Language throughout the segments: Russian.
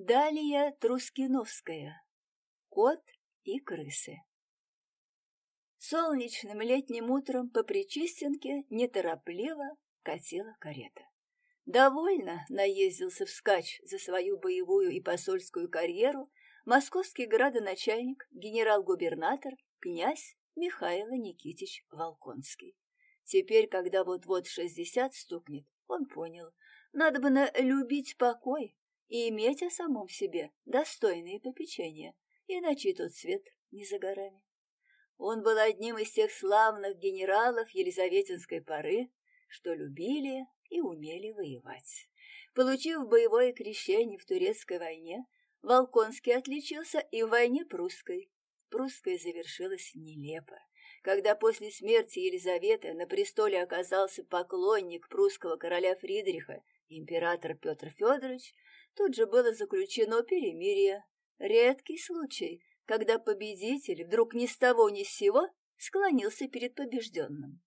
Далее Трускиновская. Кот и крысы. Солнечным летним утром по Причистенке неторопливо катила карета. Довольно наездился вскачь за свою боевую и посольскую карьеру московский градоначальник, генерал-губернатор, князь Михаил Никитич Волконский. Теперь, когда вот-вот шестьдесят стукнет, он понял, надо бы любить покой, и иметь о самом себе достойные попечения, иначе тот свет не за горами. Он был одним из тех славных генералов Елизаветинской поры, что любили и умели воевать. Получив боевое крещение в турецкой войне, Волконский отличился и в войне прусской. Прусская завершилась нелепо. Когда после смерти Елизаветы на престоле оказался поклонник прусского короля Фридриха, император Петр Федорович, Тут же было заключено перемирие. Редкий случай, когда победитель вдруг ни с того ни с сего склонился перед побежденным.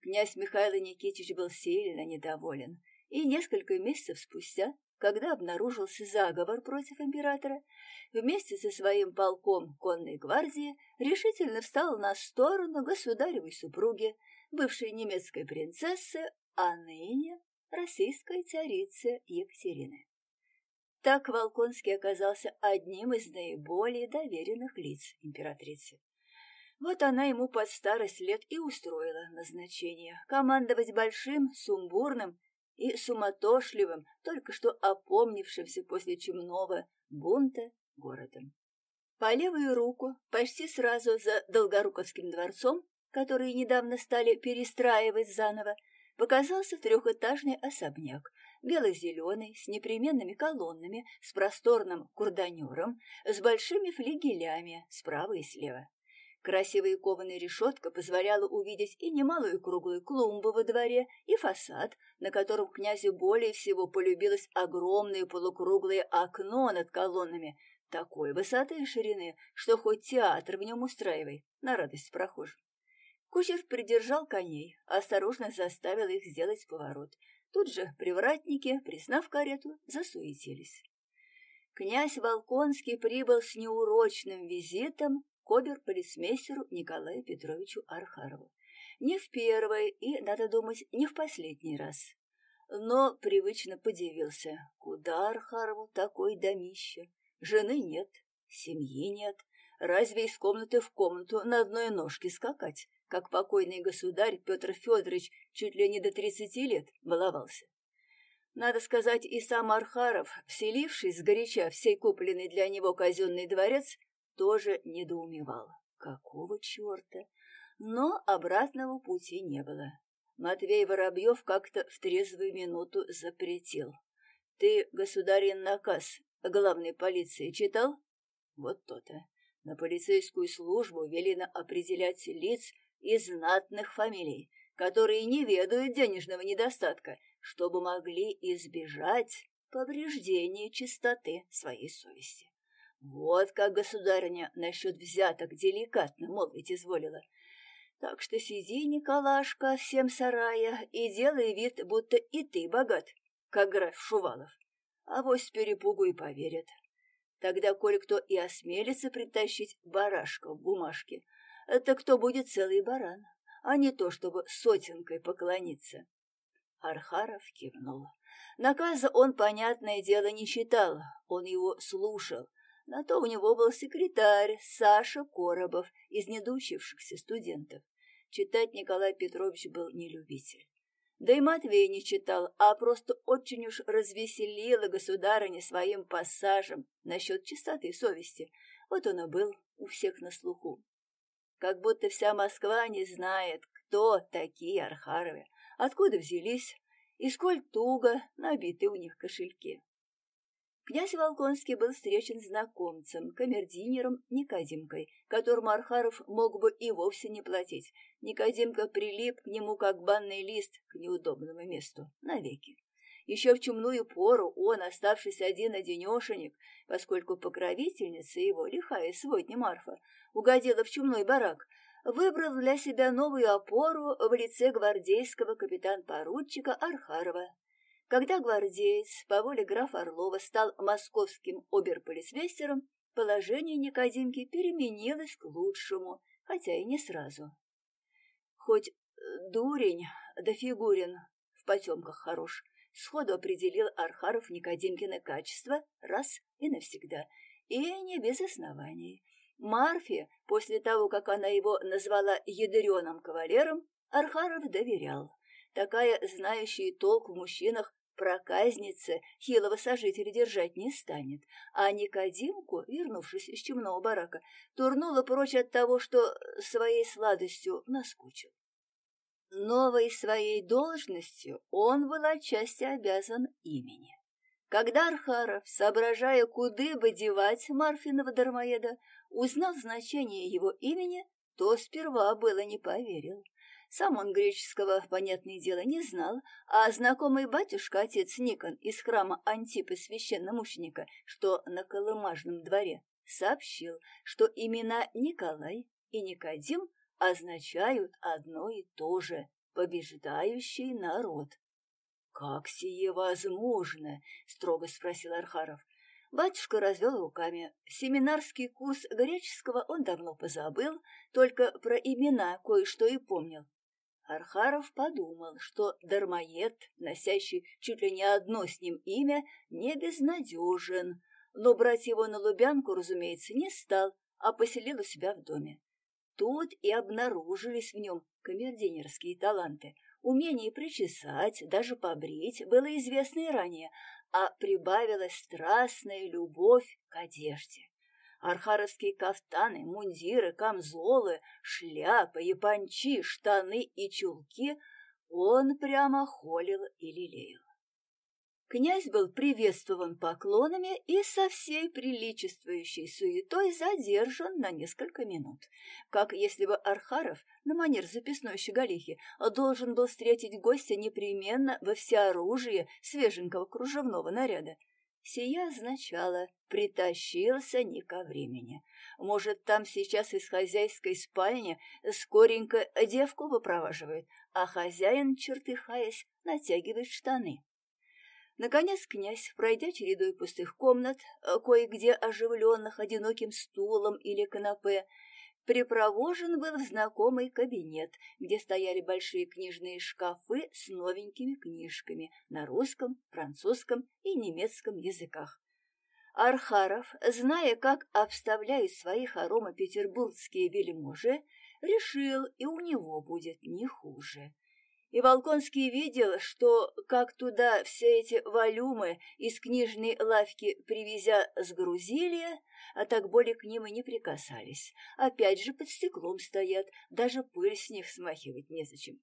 Князь Михаил Никитич был сильно недоволен, и несколько месяцев спустя, когда обнаружился заговор против императора, вместе со своим полком конной гвардии решительно встал на сторону государевой супруги, бывшей немецкой принцессы, а ныне российской царицы Екатерины. Так Волконский оказался одним из наиболее доверенных лиц императрицы. Вот она ему под старость лет и устроила назначение командовать большим, сумбурным и суматошливым, только что опомнившимся после чумного бунта городом. По левую руку, почти сразу за Долгоруковским дворцом, который недавно стали перестраивать заново, показался трехэтажный особняк, бело-зеленый, с непременными колоннами, с просторным курданером, с большими флигелями справа и слева. Красивая кованая решетка позволяла увидеть и немалую круглую клумбу во дворе, и фасад, на котором князю более всего полюбилось огромное полукруглое окно над колоннами, такой высоты и ширины, что хоть театр в нем устраивай, на радость прохожим. Кучер придержал коней, осторожно заставил их сделать поворот, Тут же привратники, признав карету, засуетились. Князь Волконский прибыл с неурочным визитом к обер-полицмейстеру Николаю Петровичу Архарову. Не в первый и, надо думать, не в последний раз. Но привычно подивился, куда Архарову такой домище? Жены нет, семьи нет. Разве из комнаты в комнату на одной ножке скакать? Как покойный государь Петр Федорович чуть ли не до тридцати лет баловался. Надо сказать, и сам Архаров, вселившись сгоряча в сей купленный для него казенный дворец, тоже недоумевал. Какого черта? Но обратного пути не было. Матвей Воробьев как-то в трезвую минуту запретил. «Ты, государин наказ главной полиции читал?» Вот то-то. На полицейскую службу велено определять лиц, из знатных фамилий, которые не ведают денежного недостатка, чтобы могли избежать повреждения чистоты своей совести. Вот как государыня насчет взяток деликатно молвить изволила. Так что сиди, Николашка, всем сарая, и делай вид, будто и ты богат, как граф Шувалов. А вось перепугу и поверят. Тогда кое-кто и осмелится притащить барашка в бумажке, это кто будет целый баран, а не то, чтобы сотенкой поклониться. Архаров кивнул. Наказа он, понятное дело, не читал, он его слушал. На то у него был секретарь Саша Коробов из недучившихся студентов. Читать Николай Петрович был не любитель. Да и Матвей не читал, а просто очень уж развеселила государыня своим пассажем насчет чистоты совести. Вот он и был у всех на слуху как будто вся Москва не знает, кто такие Архаровы, откуда взялись и сколь туго набиты у них кошельки. Князь Волконский был встречен знакомцем, камердинером Никодимкой, которому Архаров мог бы и вовсе не платить. Никодимка прилип к нему, как банный лист, к неудобному месту, навеки. Еще в чумную пору он, оставшись один-одинешенек, поскольку покровительница его, лихая сводня Марфа, угодила в чумной барак, выбрал для себя новую опору в лице гвардейского капитан-поручика Архарова. Когда гвардеец по воле графа Орлова стал московским оберполицмейстером, положение Никодимки переменилось к лучшему, хотя и не сразу. Хоть э, дурень да фигурин в потемках хорош, сходу определил Архаров Никодимкины качества раз и навсегда, и не без оснований. Марфе, после того, как она его назвала ядреным кавалером, Архаров доверял. Такая знающая толк в мужчинах проказница хилого сожителя держать не станет, а Никодимку, вернувшись из чумного барака, турнула прочь от того, что своей сладостью наскучил. Новой своей должностью он был отчасти обязан имени. Когда Архаров, соображая, куда бы девать Марфиного дармоеда, узнал значение его имени, то сперва было не поверил. Сам он греческого, понятное дело, не знал, а знакомый батюшка, отец Никон из храма Антипы священномученика, что на Колымажном дворе, сообщил, что имена Николай и Никодим означают одно и то же — побеждающий народ. «Как сие возможно?» — строго спросил Архаров. Батюшка развел руками. Семинарский курс греческого он давно позабыл, только про имена кое-что и помнил. Архаров подумал, что дармоед, носящий чуть ли не одно с ним имя, не безнадежен, но брать его на Лубянку, разумеется, не стал, а поселил у себя в доме. Тут и обнаружились в нем камердинерские таланты. Умение причесать, даже побрить было известно и ранее, а прибавилась страстная любовь к одежде. Архаровские кафтаны, мундиры, камзолы, шляпы, япончи, штаны и чулки он прямо холил и лелеял. Князь был приветствован поклонами и со всей приличествующей суетой задержан на несколько минут, как если бы Архаров на манер записной щеголихи должен был встретить гостя непременно во всеоружие свеженького кружевного наряда. Сия означало «притащился не ко времени». Может, там сейчас из хозяйской спальни скоренько девку выпроваживает, а хозяин, чертыхаясь, натягивает штаны. Наконец князь, пройдя чередой пустых комнат, кое-где оживленных одиноким стулом или канапе, припровожен был в знакомый кабинет, где стояли большие книжные шкафы с новенькими книжками на русском, французском и немецком языках. Архаров, зная, как обставляют свои хоромы петербургские вельможи, решил, и у него будет не хуже. И Волконский видел, что, как туда все эти валюмы из книжной лавки привезя сгрузили, а так более к ним и не прикасались. Опять же под стеклом стоят, даже пыль с них смахивать незачем.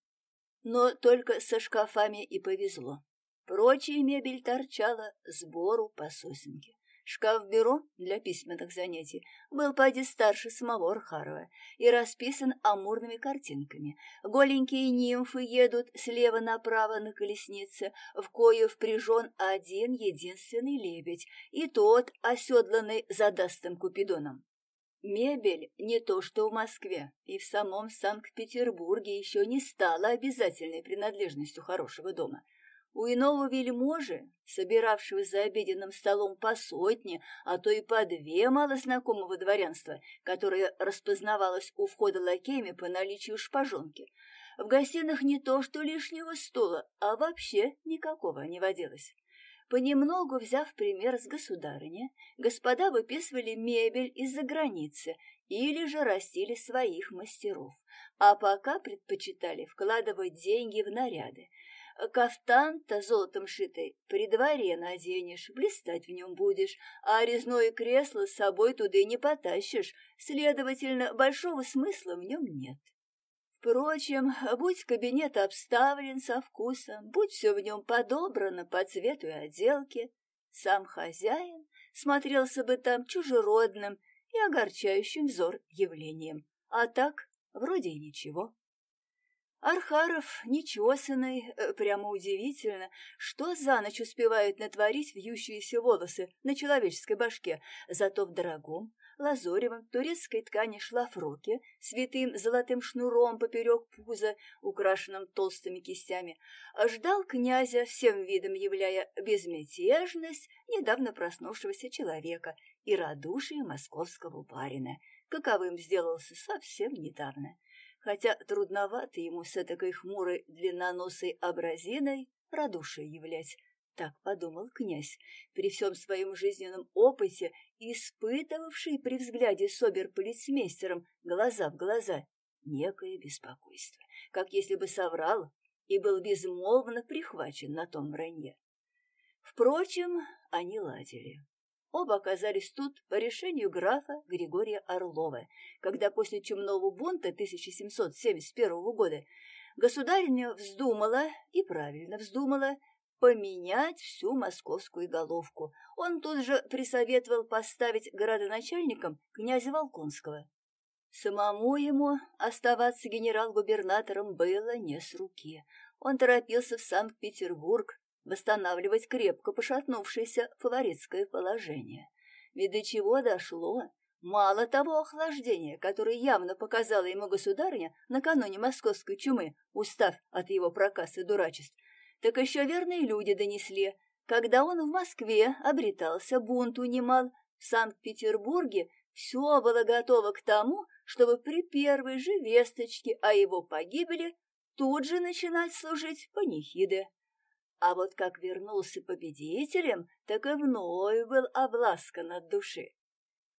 Но только со шкафами и повезло. Прочая мебель торчала сбору по сосенке. Шкаф-бюро для письменных занятий был поди старше самого Архарова и расписан амурными картинками. Голенькие нимфы едут слева направо на колеснице, в кою впряжен один единственный лебедь, и тот, оседланный задастым купидоном. Мебель не то что в Москве, и в самом Санкт-Петербурге еще не стала обязательной принадлежностью хорошего дома – у иного вельможи, собиравшего за обеденным столом по сотне, а то и по две малознакомого дворянства, которое распознавалось у входа лакеями по наличию шпажонки, в гостиных не то что лишнего стула, а вообще никакого не водилось. Понемногу, взяв пример с государыни, господа выписывали мебель из-за границы или же растили своих мастеров, а пока предпочитали вкладывать деньги в наряды, Кафтан-то золотом шитый при дворе наденешь, блистать в нем будешь, а резное кресло с собой туда и не потащишь, следовательно, большого смысла в нем нет. Впрочем, будь кабинет обставлен со вкусом, будь все в нем подобрано по цвету и отделке, сам хозяин смотрелся бы там чужеродным и огорчающим взор явлением, а так вроде и ничего. Архаров нечесанный, э, прямо удивительно, что за ночь успевают натворить вьющиеся волосы на человеческой башке, зато в дорогом, лазоревом турецкой ткани шлафроке с витым золотым шнуром поперек пуза, украшенным толстыми кистями, ждал князя, всем видом являя безмятежность недавно проснувшегося человека и радушие московского барина, каковым сделался совсем недавно хотя трудновато ему с этакой хмурой длинноносой образиной радушие являть. Так подумал князь, при всем своем жизненном опыте, испытывавший при взгляде с обер-полицмейстером глаза в глаза некое беспокойство, как если бы соврал и был безмолвно прихвачен на том вранье. Впрочем, они ладили. Оба оказались тут по решению графа Григория Орлова, когда после чумного бунта 1771 года государиня вздумала, и правильно вздумала, поменять всю московскую головку. Он тут же присоветовал поставить городоначальником князя Волконского. Самому ему оставаться генерал-губернатором было не с руки. Он торопился в Санкт-Петербург, восстанавливать крепко пошатнувшееся фаворитское положение. Ведь до чего дошло? Мало того охлаждения, которое явно показала ему государыня накануне московской чумы, устав от его проказ и дурачеств, так еще верные люди донесли, когда он в Москве обретался, бунт унимал, в Санкт-Петербурге все было готово к тому, чтобы при первой же весточке о его погибели тут же начинать служить панихиды. А вот как вернулся победителем, так и вновь был обласкан от души.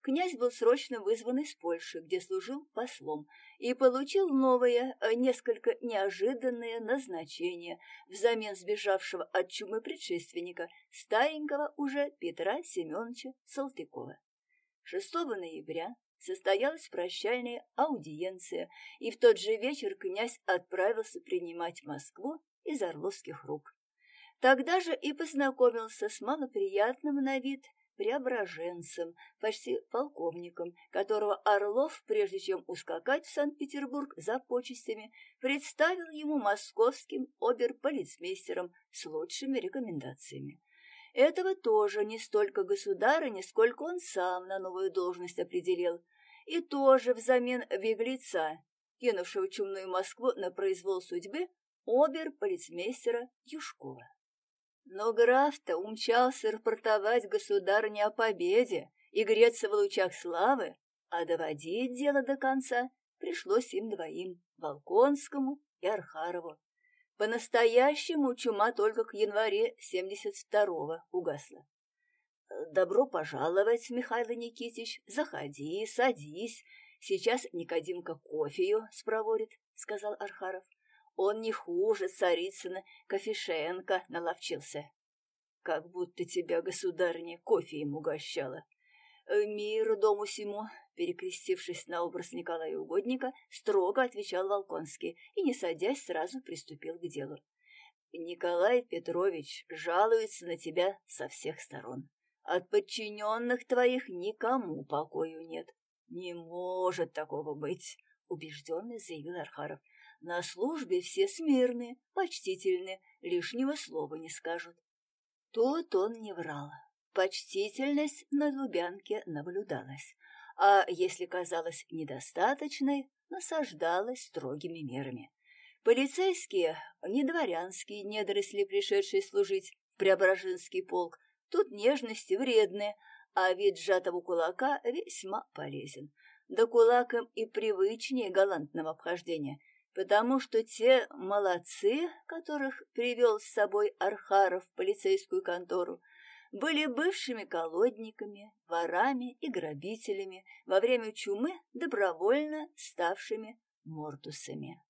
Князь был срочно вызван из Польши, где служил послом, и получил новое, э, несколько неожиданное назначение взамен сбежавшего от чумы предшественника, старенького уже Петра Семеновича Салтыкова. 6 ноября состоялась прощальная аудиенция, и в тот же вечер князь отправился принимать Москву из орловских рук. Тогда же и познакомился с малоприятным на вид преображенцем, почти полковником, которого Орлов, прежде чем ускакать в Санкт-Петербург за почестями, представил ему московским оберполицмейстером с лучшими рекомендациями. Этого тоже не столько государыня, сколько он сам на новую должность определил, и тоже взамен беглеца, кинувшего чумную Москву на произвол судьбы, обер-полицмейстера Юшкова. Но граф-то умчался рапортовать государыне о победе и греться в лучах славы, а доводить дело до конца пришлось им двоим, Волконскому и Архарову. По-настоящему чума только к январе 72-го угасла. «Добро пожаловать, Михаил Никитич, заходи, садись. Сейчас Никодимка кофею спроворит», — сказал Архаров. Он не хуже Царицына Кофешенко наловчился. Как будто тебя, государыня, кофе ему угощала. Э, мир дому сему, перекрестившись на образ Николая Угодника, строго отвечал Волконский и, не садясь, сразу приступил к делу. Николай Петрович жалуется на тебя со всех сторон. От подчиненных твоих никому покою нет. Не может такого быть, убежденно заявил Архаров. На службе все смирны, почтительны, лишнего слова не скажут. Тут он не врал. Почтительность на Лубянке наблюдалась, а если казалась недостаточной, насаждалась строгими мерами. Полицейские, не дворянские недоросли, пришедшие служить в Преображенский полк, тут нежности вредны, а вид сжатого кулака весьма полезен. Да кулакам и привычнее галантного обхождения — потому что те молодцы, которых привел с собой Архаров в полицейскую контору, были бывшими колодниками, ворами и грабителями, во время чумы добровольно ставшими мордусами.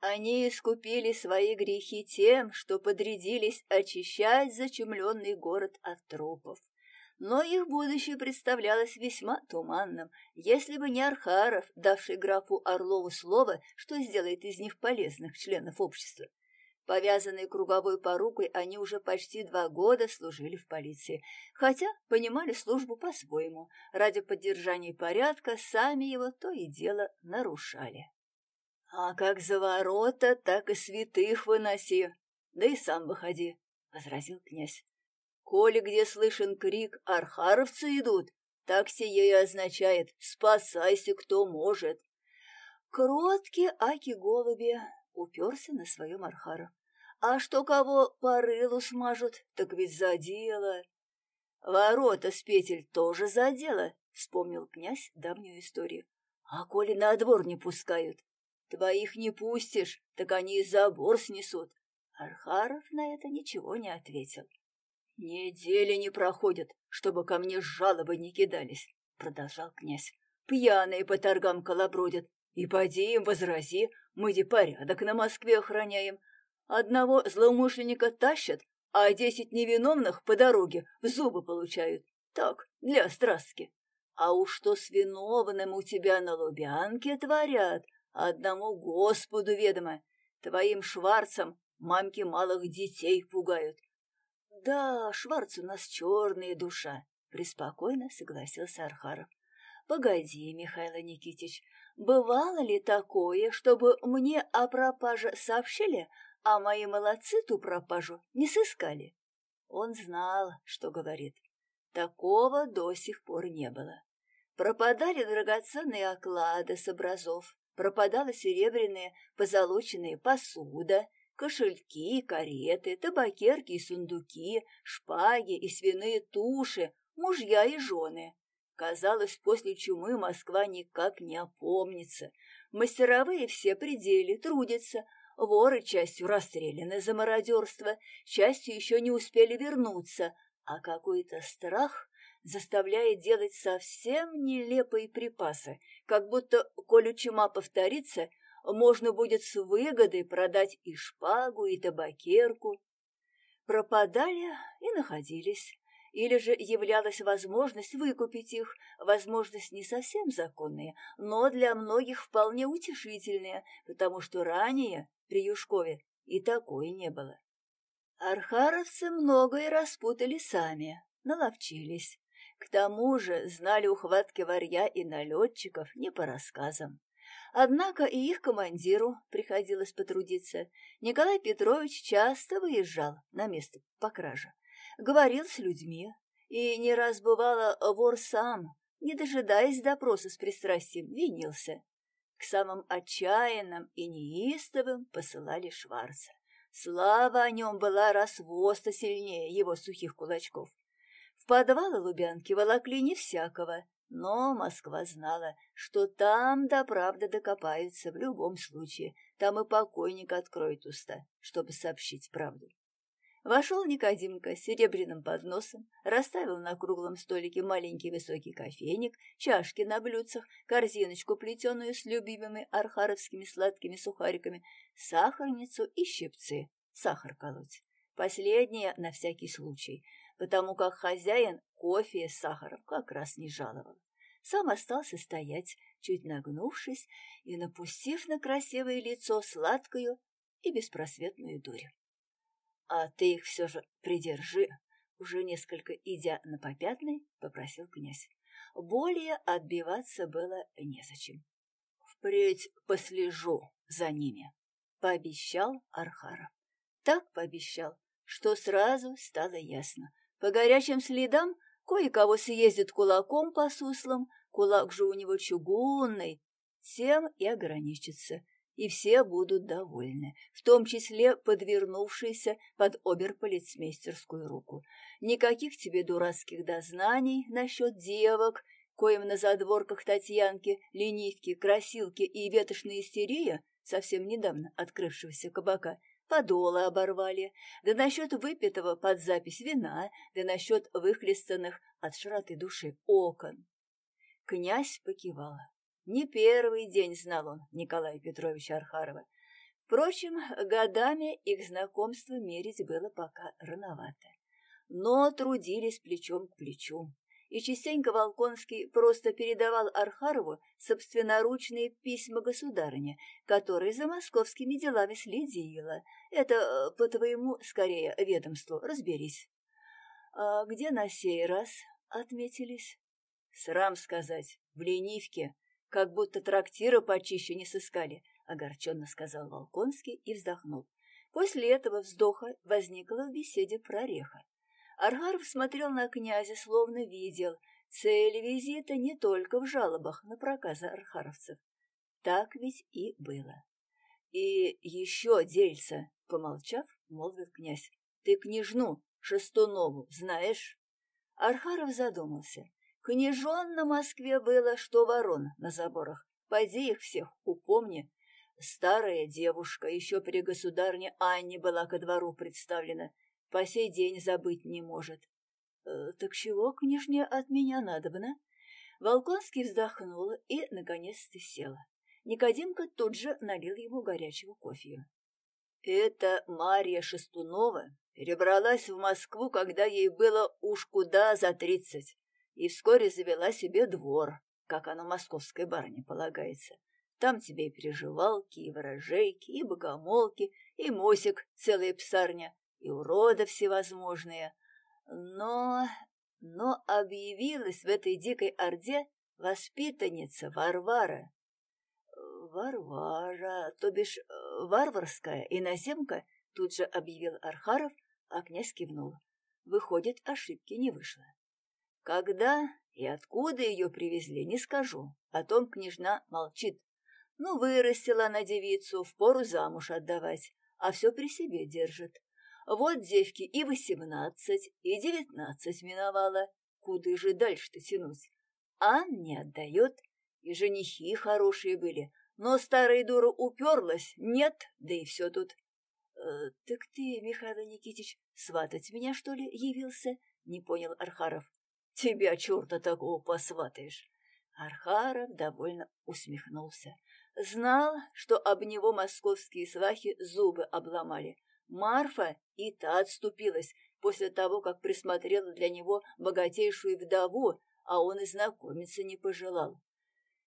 Они искупили свои грехи тем, что подрядились очищать зачумленный город от трупов но их будущее представлялось весьма туманным, если бы не Архаров, давший графу Орлову слово, что сделает из них полезных членов общества. Повязанные круговой порукой, они уже почти два года служили в полиции, хотя понимали службу по-своему. Ради поддержания порядка сами его то и дело нарушали. А как за ворота, так и святых выноси, да и сам выходи, — возразил князь. Коли где слышен крик «Архаровцы идут!», так сие и означает «Спасайся, кто может!». Кроткий Аки Голуби уперся на своем Архаров. А что кого по рылу смажут, так ведь за дело. Ворота с петель тоже за дело, вспомнил князь давнюю историю. А коли на двор не пускают, твоих не пустишь, так они и забор снесут. Архаров на это ничего не ответил. Недели не проходят, чтобы ко мне жалобы не кидались, продолжал князь. Пьяные по торгам колобродят, и поди им возрази, мы де порядок на Москве охраняем. Одного злоумышленника тащат, а десять невиновных по дороге в зубы получают. Так, для страстки. А уж что с виновным у тебя на Лубянке творят, одному Господу ведомо. Твоим Шварцам мамки малых детей пугают. Да, Шварц у нас черная душа, преспокойно согласился Архаров. Погоди, Михаил Никитич, бывало ли такое, чтобы мне о пропаже сообщили, а мои молодцы ту пропажу не сыскали? Он знал, что говорит. Такого до сих пор не было. Пропадали драгоценные оклады с образов, пропадала серебряная позолоченная посуда, кошельки, кареты, табакерки и сундуки, шпаги и свиные туши, мужья и жены. Казалось, после чумы Москва никак не опомнится. Мастеровые все пределы трудятся, воры частью расстреляны за мародерство, частью еще не успели вернуться, а какой-то страх заставляет делать совсем нелепые припасы, как будто, коли чума повторится, можно будет с выгодой продать и шпагу, и табакерку. Пропадали и находились, или же являлась возможность выкупить их, возможность не совсем законная, но для многих вполне утешительная, потому что ранее при Юшкове и такой не было. Архаровцы многое распутали сами, наловчились. К тому же знали ухватки варья и налетчиков не по рассказам. Однако и их командиру приходилось потрудиться. Николай Петрович часто выезжал на место по краже, говорил с людьми, и не раз бывало вор сам, не дожидаясь допроса с пристрастием, винился. К самым отчаянным и неистовым посылали Шварца. Слава о нем была раз в сильнее его сухих кулачков подвалы Лубянки волокли не всякого, но Москва знала, что там до правды докопаются в любом случае, там и покойник откроет уста, чтобы сообщить правду. Вошел Никодимка с серебряным подносом, расставил на круглом столике маленький высокий кофейник, чашки на блюдцах, корзиночку, плетеную с любимыми архаровскими сладкими сухариками, сахарницу и щипцы, сахар колоть. Последнее на всякий случай, потому как хозяин кофе с сахаром как раз не жаловал. Сам остался стоять, чуть нагнувшись и напустив на красивое лицо сладкую и беспросветную дурь. «А ты их все же придержи», — уже несколько идя на попятный, попросил князь. Более отбиваться было незачем. «Впредь послежу за ними», — пообещал Архаров. Так пообещал, что сразу стало ясно. По горячим следам кое-кого съездит кулаком по суслам, кулак же у него чугунный, тем и ограничится, и все будут довольны, в том числе подвернувшиеся под оберполицмейстерскую руку. Никаких тебе дурацких дознаний насчет девок, коим на задворках Татьянки, ленивки, красилки и ветошная истерия, совсем недавно открывшегося кабака, подолы оборвали, да насчет выпитого под запись вина, да насчет выхлестанных от широты души окон. Князь покивал. Не первый день знал он Николая Петровича Архарова. Впрочем, годами их знакомство мерить было пока рановато. Но трудились плечом к плечу, и частенько Волконский просто передавал Архарову собственноручные письма государыне, которая за московскими делами следила. Это э, по твоему, скорее, ведомству, разберись. А где на сей раз отметились? Срам сказать, в ленивке, как будто трактира почище не сыскали, огорченно сказал Волконский и вздохнул. После этого вздоха возникла в беседе прореха. Архаров смотрел на князя, словно видел. Цель визита не только в жалобах на проказы архаровцев. Так ведь и было. И еще дельца, помолчав, молвил князь. Ты княжну Шестунову знаешь? Архаров задумался. Княжон на Москве было, что ворон на заборах. Пойди их всех упомни. Старая девушка еще при государне Анне была ко двору представлена. По сей день забыть не может. «Э, «Так чего, княжне, от меня надобно?» Волконский вздохнул и, наконец-то, села. Никодимка тут же налил ему горячего кофе. «Это Марья Шестунова перебралась в Москву, когда ей было уж куда за тридцать, и вскоре завела себе двор, как оно московской барыне полагается. Там тебе и переживалки, и ворожейки, и богомолки, и мосик, целая псарня, и уроды всевозможные. Но... но объявилась в этой дикой орде воспитанница Варвара. Варвара, то бишь э, варварская иноземка, тут же объявил Архаров, а князь кивнул. Выходит, ошибки не вышло. Когда и откуда ее привезли, не скажу. О том княжна молчит. Ну, вырастила она девицу, впору замуж отдавать, а все при себе держит. Вот девки и восемнадцать, и девятнадцать миновала. Куда же дальше-то тянуть? Ан не отдает, и женихи хорошие были, но старая дура уперлась, нет, да и все тут. «Э, — Так ты, Михаил Никитич, сватать меня, что ли, явился? — не понял Архаров. — Тебя черта такого посватаешь. Архаров довольно усмехнулся. Знал, что об него московские свахи зубы обломали. Марфа и та отступилась после того, как присмотрела для него богатейшую вдову, а он и знакомиться не пожелал.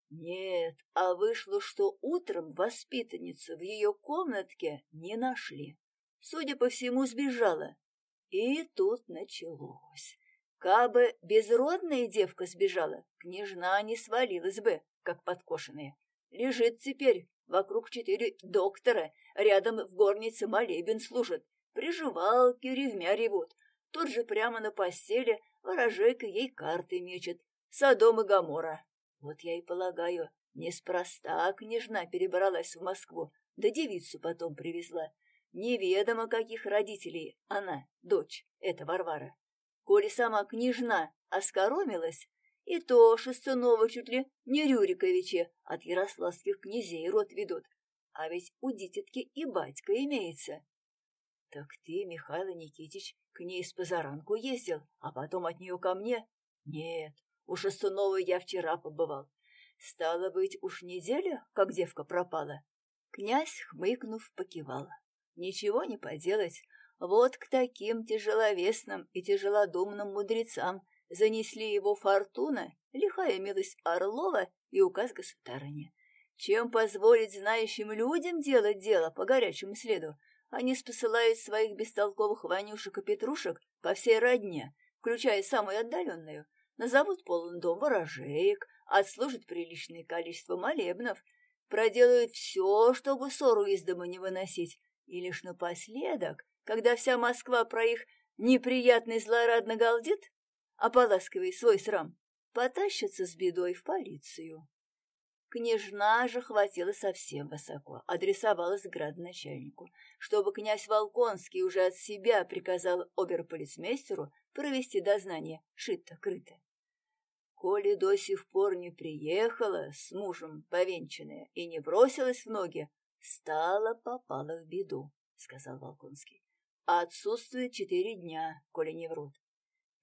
Нет, а вышло, что утром воспитанницу в ее комнатке не нашли. Судя по всему, сбежала. И тут началось. Кабы безродная девка сбежала, княжна не свалилась бы, как подкошенная. Лежит теперь, вокруг четыре доктора, рядом в горнице молебен служат, приживалки ревмя ревут. Тут же прямо на постели ворожейка ей карты мечет, Содом и Гамора. Вот я и полагаю, неспроста княжна перебралась в Москву, да девицу потом привезла. Неведомо каких родителей она, дочь, эта Варвара. Коли сама княжна оскоромилась, и то Шестунова чуть ли не Рюриковичи от ярославских князей род ведут. А ведь у дитятки и батька имеется. Так ты, Михаил Никитич, к ней с позаранку ездил, а потом от нее ко мне? Нет, у Шестуновой я вчера побывал. Стало быть, уж неделя, как девка пропала. Князь, хмыкнув, покивал. Ничего не поделать. Вот к таким тяжеловесным и тяжелодумным мудрецам занесли его фортуна, лихая милость Орлова и указ государыни. Чем позволить знающим людям делать дело по горячему следу, они спосылают своих бестолковых Ванюшек и Петрушек по всей родне, включая самую отдаленную, назовут полон дом ворожеек, отслужат приличное количество молебнов, проделают все, чтобы ссору из дома не выносить, и лишь напоследок, когда вся Москва про их неприятный злорадно галдит, ополаскивая свой срам, потащится с бедой в полицию. Княжна же хватила совсем высоко, адресовалась градоначальнику, чтобы князь Волконский уже от себя приказал оберполицмейстеру провести дознание шито-крыто. Коли до сих пор не приехала с мужем повенчанная и не бросилась в ноги, стала попала в беду, — сказал Волконский. А отсутствует четыре дня, коли не врут.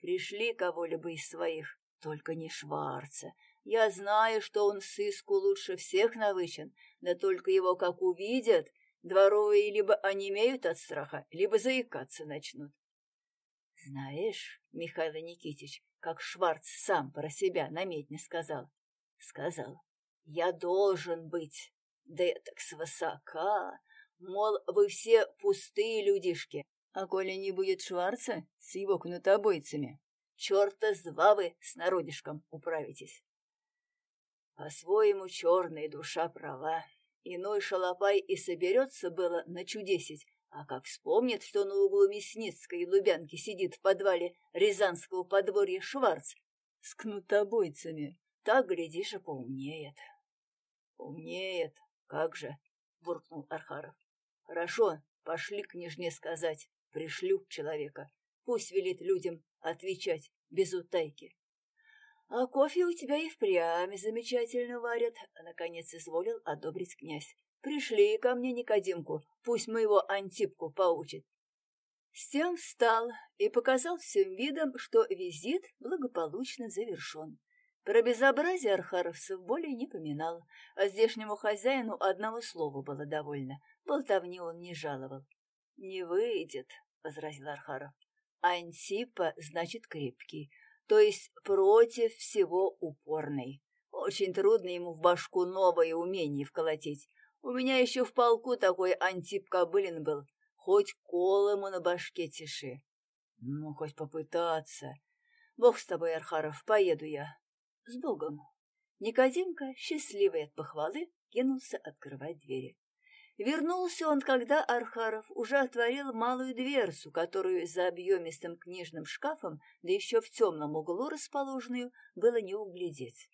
Пришли кого-либо из своих, только не Шварца. Я знаю, что он сыску лучше всех навычен, да только его как увидят, дворовые либо онемеют от страха, либо заикаться начнут. Знаешь, Михаил Никитич, как Шварц сам про себя наметне сказал. Сказал, я должен быть, да я так свысока, мол, вы все пустые людишки, а коли не будет Шварца с его кнутобойцами, черта с два вы с народишком управитесь. По-своему черная душа права, Иной шалопай и соберется было на чудесить, а как вспомнит, что на углу Мясницкой и Лубянки сидит в подвале Рязанского подворья Шварц с кнутобойцами, так, глядишь, и поумнеет. Умнеет, как же, буркнул Архаров. Хорошо, пошли княжне сказать, пришлю человека. Пусть велит людям отвечать без утайки. А кофе у тебя и впрямь замечательно варят, наконец изволил одобрить князь. Пришли ко мне Никодимку, пусть моего Антипку поучит. С тем встал и показал всем видом, что визит благополучно завершен. Про безобразие архаровцев более не поминал, а здешнему хозяину одного слова было довольно, болтовни он не жаловал. — Не выйдет, — возразил Архаров. — Антипа значит крепкий, то есть против всего упорный. Очень трудно ему в башку новое умение вколотить, у меня еще в полку такой Антип Кобылин был. Хоть колому на башке тиши. Ну, хоть попытаться. Бог с тобой, Архаров, поеду я. С Богом. Никодимка, счастливый от похвалы, кинулся открывать двери. Вернулся он, когда Архаров уже отворил малую дверцу, которую за объемистым книжным шкафом, да еще в темном углу расположенную, было не углядеть.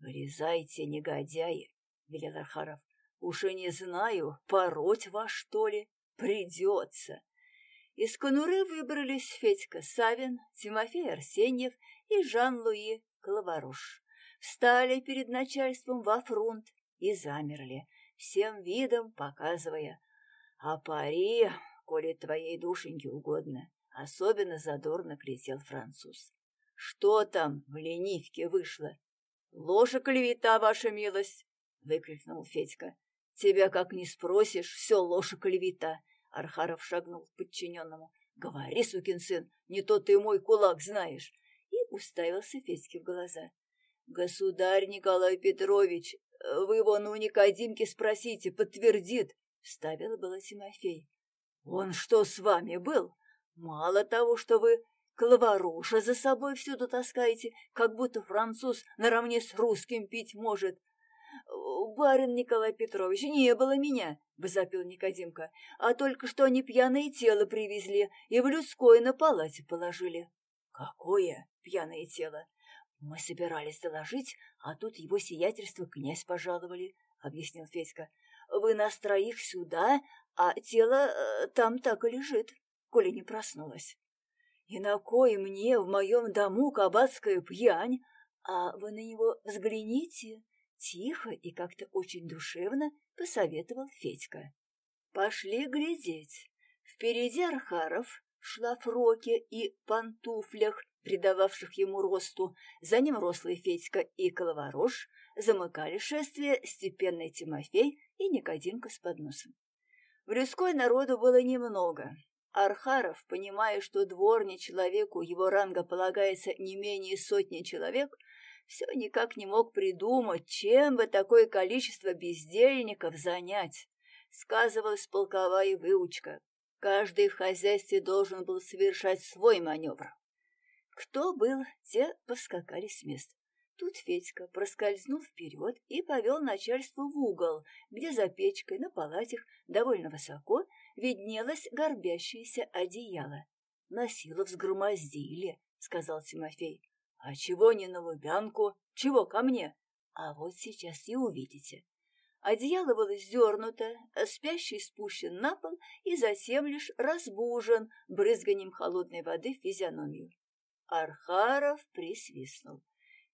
«Вырезайте, негодяи!» — велел Архаров. Уж и не знаю, пороть вас, что ли, придется. Из конуры выбрались Федька Савин, Тимофей Арсеньев и Жан-Луи Клаваруш. Встали перед начальством во фронт и замерли, всем видом показывая. А пари, коли твоей душеньке угодно, особенно задорно кричал француз. Что там в ленивке вышло? Ложа клевета, ваша милость! — выкрикнул Федька. Тебя как не спросишь, все ложь и клевета. Архаров шагнул к подчиненному. Говори, сукин сын, не то ты мой кулак знаешь. И уставился Федьке в глаза. Государь Николай Петрович, вы вон у Никодимки спросите, подтвердит. Вставил было Тимофей. Он что, с вами был? Мало того, что вы клаваруша за собой всюду таскаете, как будто француз наравне с русским пить может, барин Николай Петрович, не было меня!» — возопил Никодимка. «А только что они пьяное тело привезли и в людское на палате положили». «Какое пьяное тело?» «Мы собирались доложить, а тут его сиятельство князь пожаловали», — объяснил Федька. «Вы нас троих сюда, а тело э, там так и лежит, коли не проснулась». «И на кой мне в моем дому кабацкая пьянь? А вы на него взгляните, Тихо и как-то очень душевно посоветовал Федька. Пошли глядеть. Впереди Архаров в шлафроке и пантуфлях, придававших ему росту, за ним рослый Федька и Коловорож, замыкали шествие степенный Тимофей и Никодимка с подносом. В людской народу было немного. Архаров, понимая, что дворне человеку его ранга полагается не менее сотни человек, все никак не мог придумать, чем бы такое количество бездельников занять. Сказывалась полковая выучка. Каждый в хозяйстве должен был совершать свой маневр. Кто был, те поскакали с мест. Тут Федька проскользнул вперед и повел начальство в угол, где за печкой на палатях довольно высоко виднелось горбящееся одеяло. «На силу взгромоздили», — сказал Тимофей. А чего не на Лубянку? Чего ко мне? А вот сейчас и увидите. Одеяло было сдернуто, а спящий спущен на пол и затем лишь разбужен брызганием холодной воды в физиономию. Архаров присвистнул.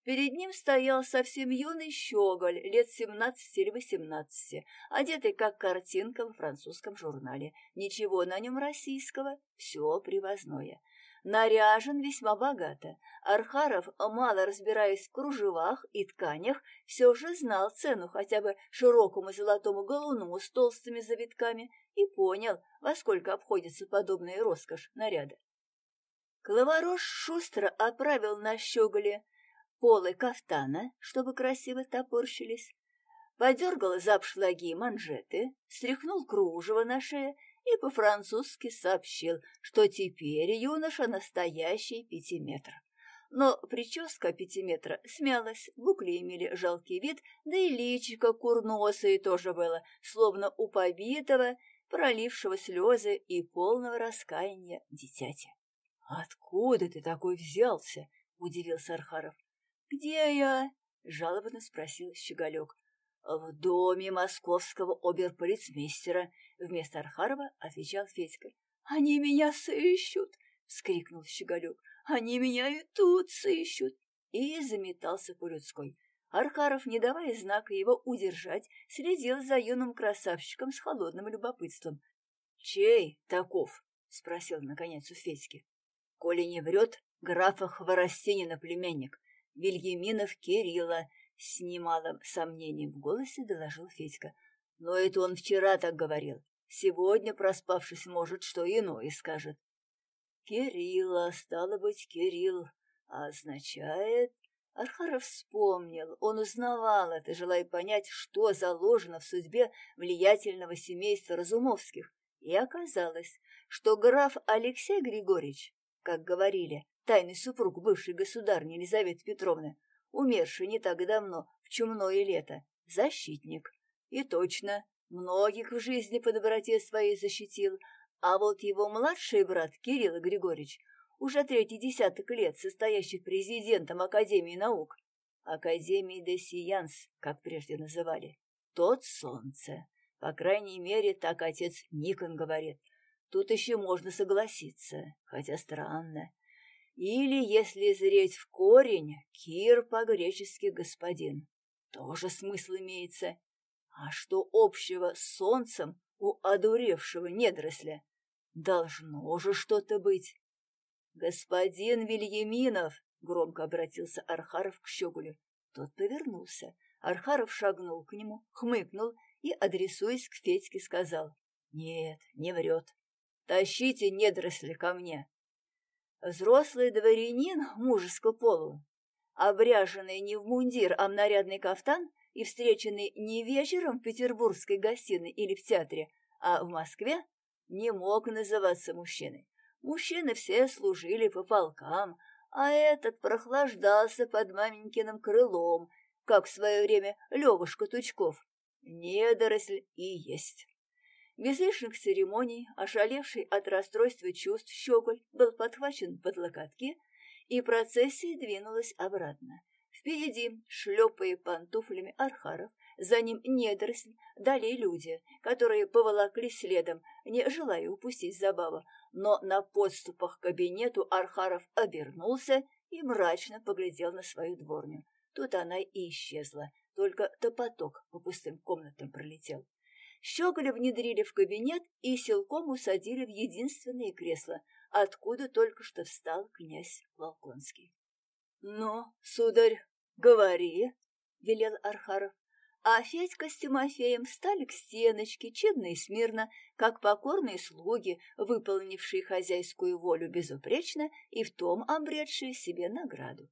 Перед ним стоял совсем юный щеголь, лет семнадцати или восемнадцати, одетый как картинка в французском журнале. Ничего на нем российского, все привозное наряжен весьма богато. Архаров, мало разбираясь в кружевах и тканях, все же знал цену хотя бы широкому золотому галуну с толстыми завитками и понял, во сколько обходится подобная роскошь наряда. Клаворош шустро оправил на щеголе полы кафтана, чтобы красиво топорщились, подергал за обшлаги манжеты, стряхнул кружево на шее и по-французски сообщил, что теперь юноша настоящий пятиметр. но прическа пятиметра смялась, букли имели жалкий вид, да и личико курносое тоже было, словно у побитого, пролившего слезы и полного раскаяния дитяти. «Откуда ты такой взялся?» — удивился Архаров. «Где я?» — жалобно спросил Щеголек. «В доме московского оберполицмейстера», — вместо Архарова отвечал Федька. «Они меня сыщут!» — вскрикнул Щеголек. «Они меня и тут сыщут!» И заметался по-людской. Архаров, не давая знака его удержать, следил за юным красавчиком с холодным любопытством. «Чей таков?» — спросил, наконец, у Федьки. «Коли не врет, графа Хворостинина племянник, Вильяминов Кирилла», — с немалым сомнением в голосе доложил Федька. «Но это он вчера так говорил. Сегодня, проспавшись, может, что иное скажет. Кирилла, стало быть, Кирилл, означает... Архаров вспомнил, он узнавал это, желая понять, что заложено в судьбе влиятельного семейства Разумовских. И оказалось, что граф Алексей Григорьевич, как говорили, тайный супруг бывшей государни Елизаветы Петровны, умерший не так давно, в чумное лето, защитник. И точно, Многих в жизни по доброте своей защитил, а вот его младший брат Кирилл Григорьевич, уже третий десяток лет состоящий президентом Академии наук, Академии де Сиянс, как прежде называли, тот солнце. По крайней мере, так отец Никон говорит. Тут еще можно согласиться, хотя странно. Или, если зреть в корень, Кир по-гречески господин. Тоже смысл имеется. А что общего с солнцем у одуревшего недоросля? Должно же что-то быть. Господин Вильяминов, громко обратился Архаров к Щеголю. Тот повернулся. Архаров шагнул к нему, хмыкнул и, адресуясь к Федьке, сказал. Нет, не врет. Тащите недоросля ко мне. Взрослый дворянин мужеского полу, обряженный не в мундир, а в нарядный кафтан, и встреченный не вечером в петербургской гостиной или в театре, а в Москве, не мог называться мужчиной. Мужчины все служили по полкам, а этот прохлаждался под маменькиным крылом, как в свое время Левушка Тучков. Недоросль и есть. Без лишних церемоний, ошалевший от расстройства чувств щеголь был подхвачен под локотки, и процессия двинулась обратно. Впереди, шлепая пантуфлями Архаров, за ним недоросль, далее люди, которые поволокли следом, не желая упустить забаву. Но на подступах к кабинету Архаров обернулся и мрачно поглядел на свою дворню. Тут она и исчезла, только топоток по пустым комнатам пролетел. Щеголя внедрили в кабинет и силком усадили в единственное кресло, откуда только что встал князь Волконский. — Ну, сударь, говори, — велел Архаров. А Федька с Тимофеем встали к стеночке, чинно и смирно, как покорные слуги, выполнившие хозяйскую волю безупречно и в том обретшие себе награду.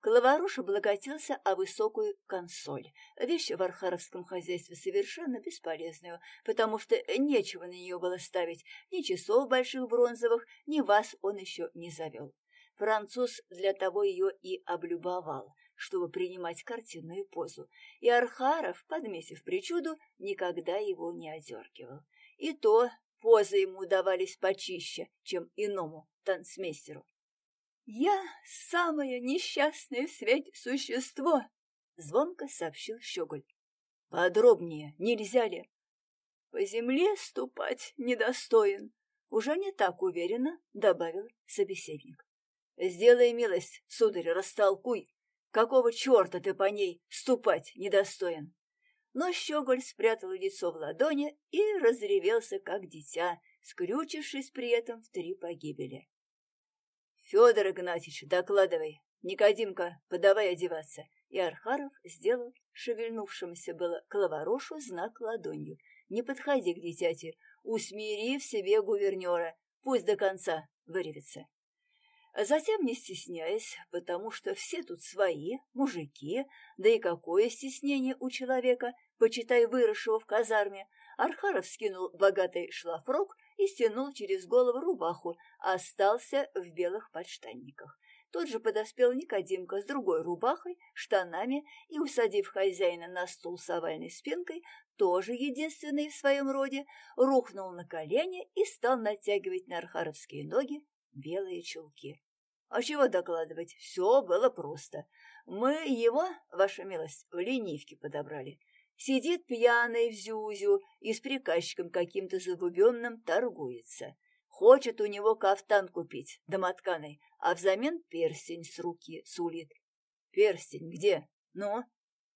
Коловоруш облокотился о высокую консоль, вещь в архаровском хозяйстве совершенно бесполезную, потому что нечего на нее было ставить, ни часов больших бронзовых, ни вас он еще не завел. Француз для того ее и облюбовал, чтобы принимать картинную позу, и Архаров, подмесив причуду, никогда его не одергивал. И то позы ему давались почище, чем иному танцмейстеру. «Я самое несчастное в свете существо!» — звонко сообщил Щеголь. «Подробнее, нельзя ли?» «По земле ступать недостоин», — уже не так уверенно добавил собеседник. Сделай милость, сударь, растолкуй, какого черта ты по ней ступать недостоин. Но Щеголь спрятал лицо в ладони и разревелся, как дитя, скрючившись при этом в три погибели. Федор Игнатьевич, докладывай. Никодимка, подавай одеваться. И Архаров сделал шевельнувшемуся было клаворошу знак ладонью. Не подходи к дитяти, усмири в себе гувернера, пусть до конца выревется. Затем, не стесняясь, потому что все тут свои, мужики, да и какое стеснение у человека, почитай выросшего в казарме, Архаров скинул богатый шлафрок и стянул через голову рубаху, а остался в белых подштанниках. Тут же подоспел Никодимка с другой рубахой, штанами и, усадив хозяина на стул с овальной спинкой, тоже единственный в своем роде, рухнул на колени и стал натягивать на архаровские ноги белые чулки. А чего докладывать? Все было просто. Мы его, ваша милость, в ленивке подобрали. Сидит пьяный в зюзю и с приказчиком каким-то загубенным торгуется. Хочет у него кафтан купить, домотканый, а взамен перстень с руки сулит. Перстень где? Ну?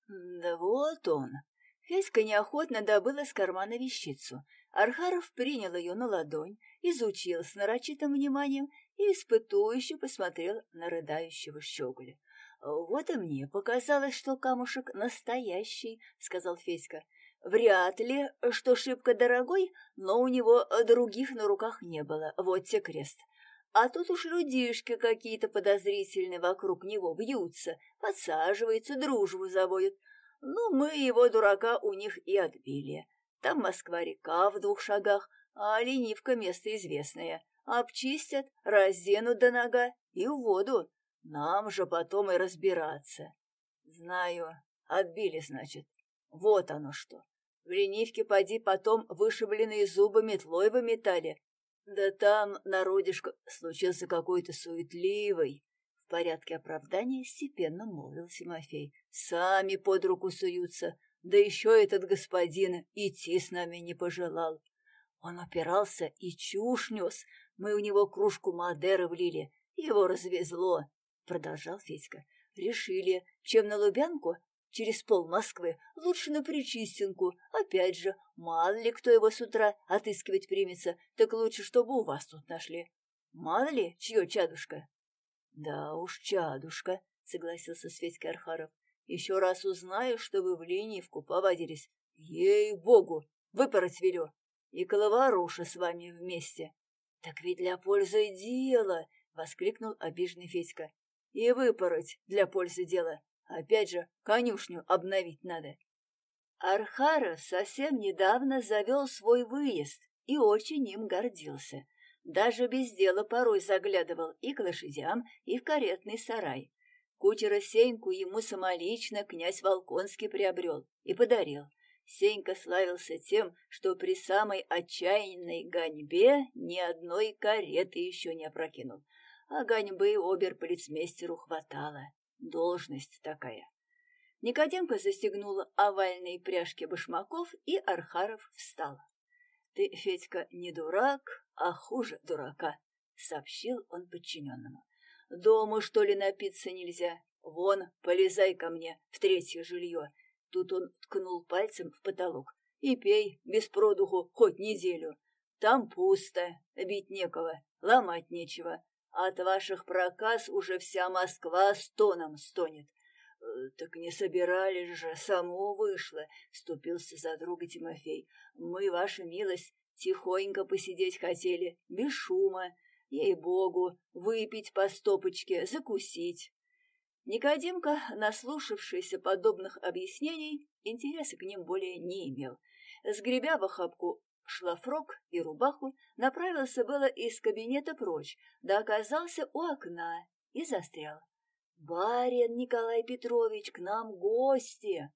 Да вот он. Феська неохотно добыл из кармана вещицу. Архаров принял ее на ладонь, изучил с нарочитым вниманием и испытующе посмотрел на рыдающего щеголя. «Вот и мне показалось, что камушек настоящий», — сказал Федька. «Вряд ли, что шибко дорогой, но у него других на руках не было. Вот те крест. А тут уж людишки какие-то подозрительные вокруг него бьются, подсаживаются, дружбу заводят. Ну, мы его, дурака, у них и отбили. Там Москва-река в двух шагах, а ленивка место известное. Обчистят, разденут до нога и в воду. Нам же потом и разбираться. Знаю, отбили, значит. Вот оно что. В ленивке поди потом вышибленные зубы метлой выметали. Да там народишко случился какой-то суетливый. В порядке оправдания степенно молвил Тимофей. Сами под руку суются, да еще этот господин идти с нами не пожелал. Он опирался и чушь нес. Мы у него кружку Мадеры влили. Его развезло, — продолжал Федька. Решили, чем на Лубянку, через пол Москвы, лучше на Причистинку. Опять же, мало ли кто его с утра отыскивать примется, так лучше, чтобы у вас тут нашли. Мало ли, чье чадушка? — Да уж, чадушка, — согласился Светька Архаров. — Еще раз узнаю, что вы в Ленивку повадились. Ей-богу, выпороть велю и Коловоруша с вами вместе. — Так ведь для пользы дела! — воскликнул обиженный Федька. — И выпороть для пользы дела. Опять же, конюшню обновить надо. Архаров совсем недавно завел свой выезд и очень им гордился. Даже без дела порой заглядывал и к лошадям, и в каретный сарай. Кучера Сеньку ему самолично князь Волконский приобрел и подарил — Сенька славился тем, что при самой отчаянной гоньбе ни одной кареты еще не опрокинул, а гоньбы обер-полицмейстеру хватало. Должность такая. Никодимка застегнула овальные пряжки башмаков, и Архаров встал. — Ты, Федька, не дурак, а хуже дурака, — сообщил он подчиненному. — Дома, что ли, напиться нельзя? Вон, полезай ко мне в третье жилье Тут он ткнул пальцем в потолок. И пей без продуху хоть неделю. Там пусто, бить некого, ломать нечего. От ваших проказ уже вся Москва стоном стонет. Э, так не собирались же, само вышло, ступился за друга Тимофей. Мы, ваша милость, тихонько посидеть хотели, без шума. Ей-богу, выпить по стопочке, закусить. Никодимка, наслушавшийся подобных объяснений, интереса к ним более не имел. Сгребя в охапку шлафрок и рубаху, направился было из кабинета прочь, да оказался у окна и застрял. «Барин Николай Петрович, к нам гости!»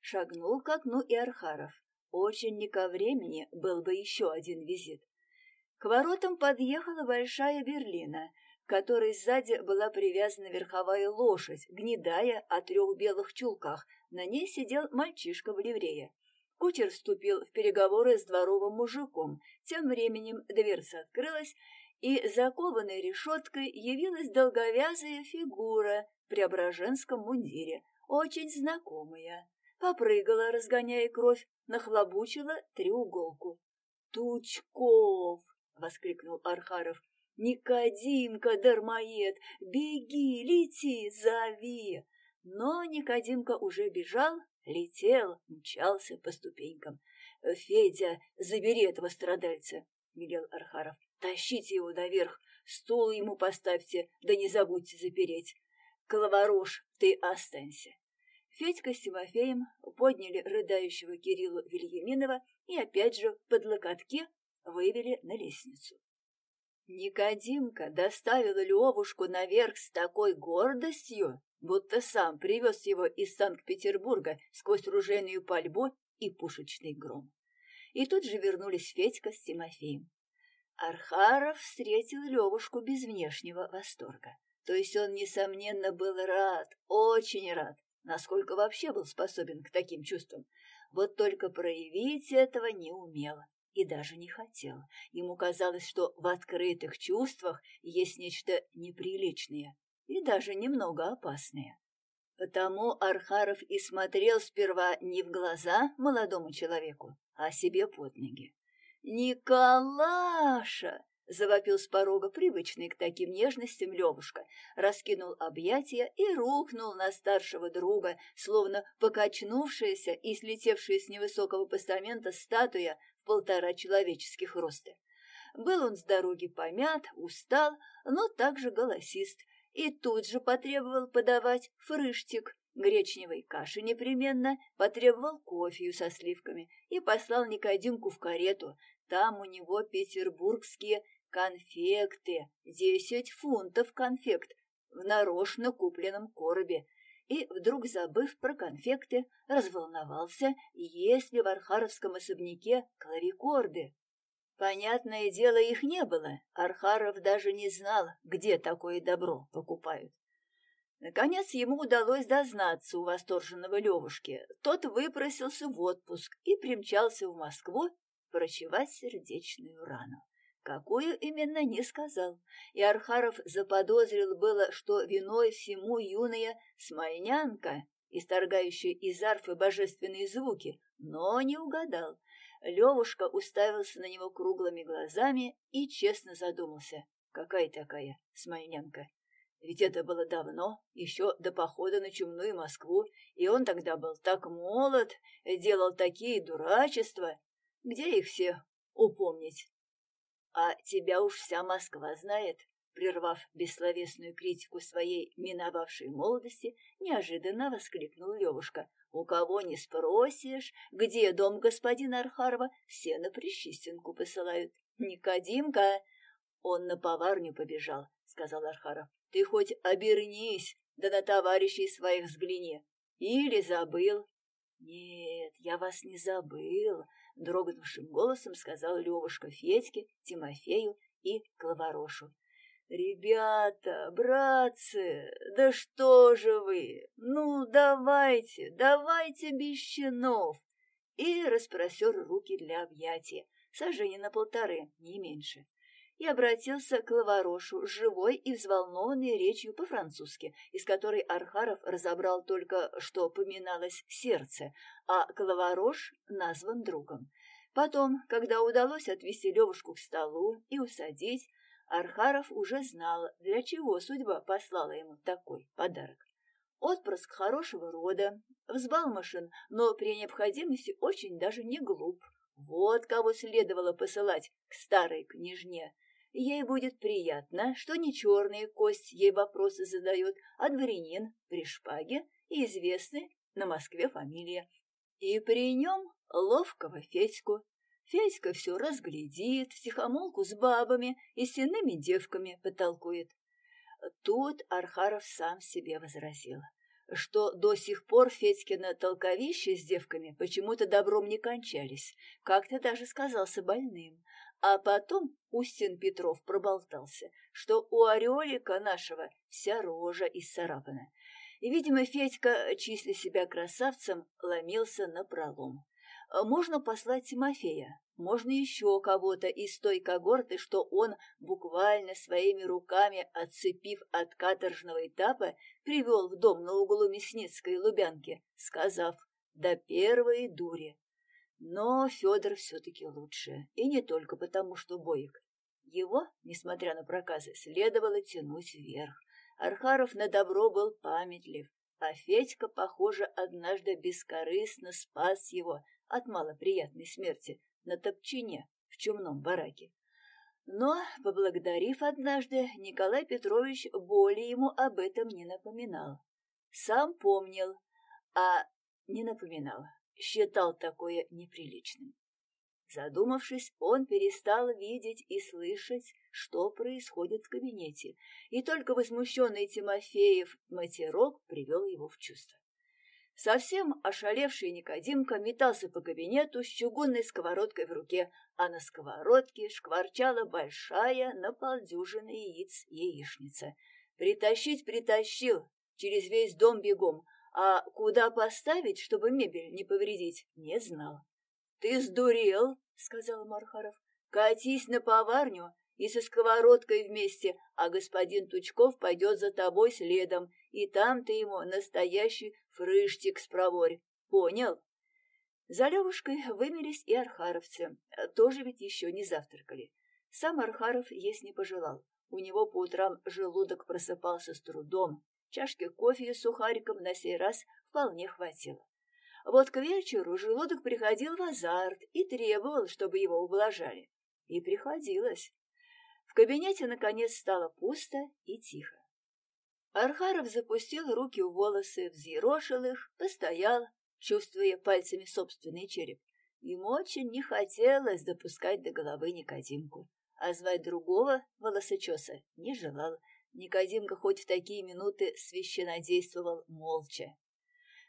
Шагнул к окну и Архаров. Очень не ко времени был бы еще один визит. К воротам подъехала большая берлина — к которой сзади была привязана верховая лошадь, гнедая о трех белых чулках. На ней сидел мальчишка в ливрее. Кучер вступил в переговоры с дворовым мужиком. Тем временем дверца открылась, и закованной решеткой явилась долговязая фигура в преображенском мундире, очень знакомая. Попрыгала, разгоняя кровь, нахлобучила треуголку. «Тучков!» — воскликнул Архаров. «Никодимка, дармоед, беги, лети, зови!» Но Никодимка уже бежал, летел, мчался по ступенькам. «Федя, забери этого страдальца!» — велел Архаров. «Тащите его наверх, стул ему поставьте, да не забудьте запереть. Коловорож, ты останься!» Федька с Тимофеем подняли рыдающего Кирилла Вильяминова и опять же под локотки вывели на лестницу. Никодимка доставил Левушку наверх с такой гордостью, будто сам привез его из Санкт-Петербурга сквозь ружейную пальбу и пушечный гром. И тут же вернулись Федька с Тимофеем. Архаров встретил Левушку без внешнего восторга. То есть он, несомненно, был рад, очень рад, насколько вообще был способен к таким чувствам. Вот только проявить этого не умел и даже не хотел. Ему казалось, что в открытых чувствах есть нечто неприличное и даже немного опасное. Потому Архаров и смотрел сперва не в глаза молодому человеку, а себе под ноги. «Николаша!» — завопил с порога привычный к таким нежностям Левушка, раскинул объятия и рухнул на старшего друга, словно покачнувшаяся и слетевшая с невысокого постамента статуя в полтора человеческих роста. Был он с дороги помят, устал, но также голосист, и тут же потребовал подавать фрыштик, гречневой каши непременно, потребовал кофею со сливками и послал Никодимку в карету. Там у него петербургские конфекты, десять фунтов конфект в нарочно купленном коробе. И, вдруг забыв про конфекты, разволновался, есть ли в Архаровском особняке клавикорды. Понятное дело, их не было. Архаров даже не знал, где такое добро покупают. Наконец ему удалось дознаться у восторженного Левушки. Тот выпросился в отпуск и примчался в Москву врачевать сердечную рану. Какую именно, не сказал, и Архаров заподозрил было, что виной всему юная смольнянка, исторгающая из арфы божественные звуки, но не угадал. Левушка уставился на него круглыми глазами и честно задумался. Какая такая смольнянка? Ведь это было давно, еще до похода на чумную Москву, и он тогда был так молод, делал такие дурачества. Где их все упомнить? А тебя уж вся Москва знает, прервав бессловесную критику своей миновавшей молодости, неожиданно воскликнул Левушка. «У кого не спросишь, где дом господина Архарова, все на Причистенку посылают. Никодимка!» «Он на поварню побежал», — сказал Архаров. «Ты хоть обернись, да на товарищей своих взгляни. Или забыл?» «Нет, я вас не забыл», — дрогнувшим голосом сказал Левушка Федьке, Тимофею и Клаворошу. «Ребята, братцы, да что же вы? Ну, давайте, давайте без щенов!» И распросер руки для объятия, сожжения на полторы, не меньше и обратился к Лаварошу с живой и взволнованной речью по-французски, из которой Архаров разобрал только, что поминалось сердце, а Клаварош назван другом. Потом, когда удалось отвести Левушку к столу и усадить, Архаров уже знал, для чего судьба послала ему такой подарок. Отпрыск хорошего рода, взбалмошен, но при необходимости очень даже не глуп. Вот кого следовало посылать к старой княжне. Ей будет приятно, что не черная кость ей вопросы задает, а дворянин при шпаге и известный на Москве фамилия. И при нем ловкого Федьку. Федька все разглядит, в с бабами и сенными девками потолкует. Тут Архаров сам себе возразил, что до сих пор Федькина толковища с девками почему-то добром не кончались, как-то даже сказался больным, а потом Устин Петров проболтался, что у Орелика нашего вся рожа исцарапана. И, видимо, Федька, числя себя красавцем, ломился на пролом. Можно послать Тимофея, можно еще кого-то из той когорты, что он, буквально своими руками отцепив от каторжного этапа, привел в дом на углу Мясницкой Лубянки, сказав «до первой дури». Но Федор все-таки лучше, и не только потому, что боек. Его, несмотря на проказы, следовало тянуть вверх. Архаров на добро был памятлив, а Федька, похоже, однажды бескорыстно спас его от малоприятной смерти на топчине в чумном бараке. Но, поблагодарив однажды, Николай Петрович более ему об этом не напоминал. Сам помнил, а не напоминал считал такое неприличным. Задумавшись, он перестал видеть и слышать, что происходит в кабинете, и только возмущенный Тимофеев матерок привел его в чувство. Совсем ошалевший Никодимка метался по кабинету с чугунной сковородкой в руке, а на сковородке шкварчала большая на полдюжины яиц яичница. Притащить притащил, через весь дом бегом, а куда поставить, чтобы мебель не повредить, не знал. — Ты сдурел, — сказал Мархаров. — Катись на поварню и со сковородкой вместе, а господин Тучков пойдет за тобой следом, и там ты ему настоящий фрыштик спроворь. Понял? За Левушкой вымелись и архаровцы, тоже ведь еще не завтракали. Сам Архаров есть не пожелал. У него по утрам желудок просыпался с трудом. Чашки кофе с сухариком на сей раз вполне хватило. Вот к вечеру желудок приходил в азарт и требовал, чтобы его ублажали. И приходилось. Кабинете, наконец, стало пусто и тихо. Архаров запустил руки в волосы, взъерошил их, постоял, чувствуя пальцами собственный череп. Ему очень не хотелось допускать до головы Никодимку, а звать другого волосочеса не желал. Никодимка хоть в такие минуты священодействовал молча.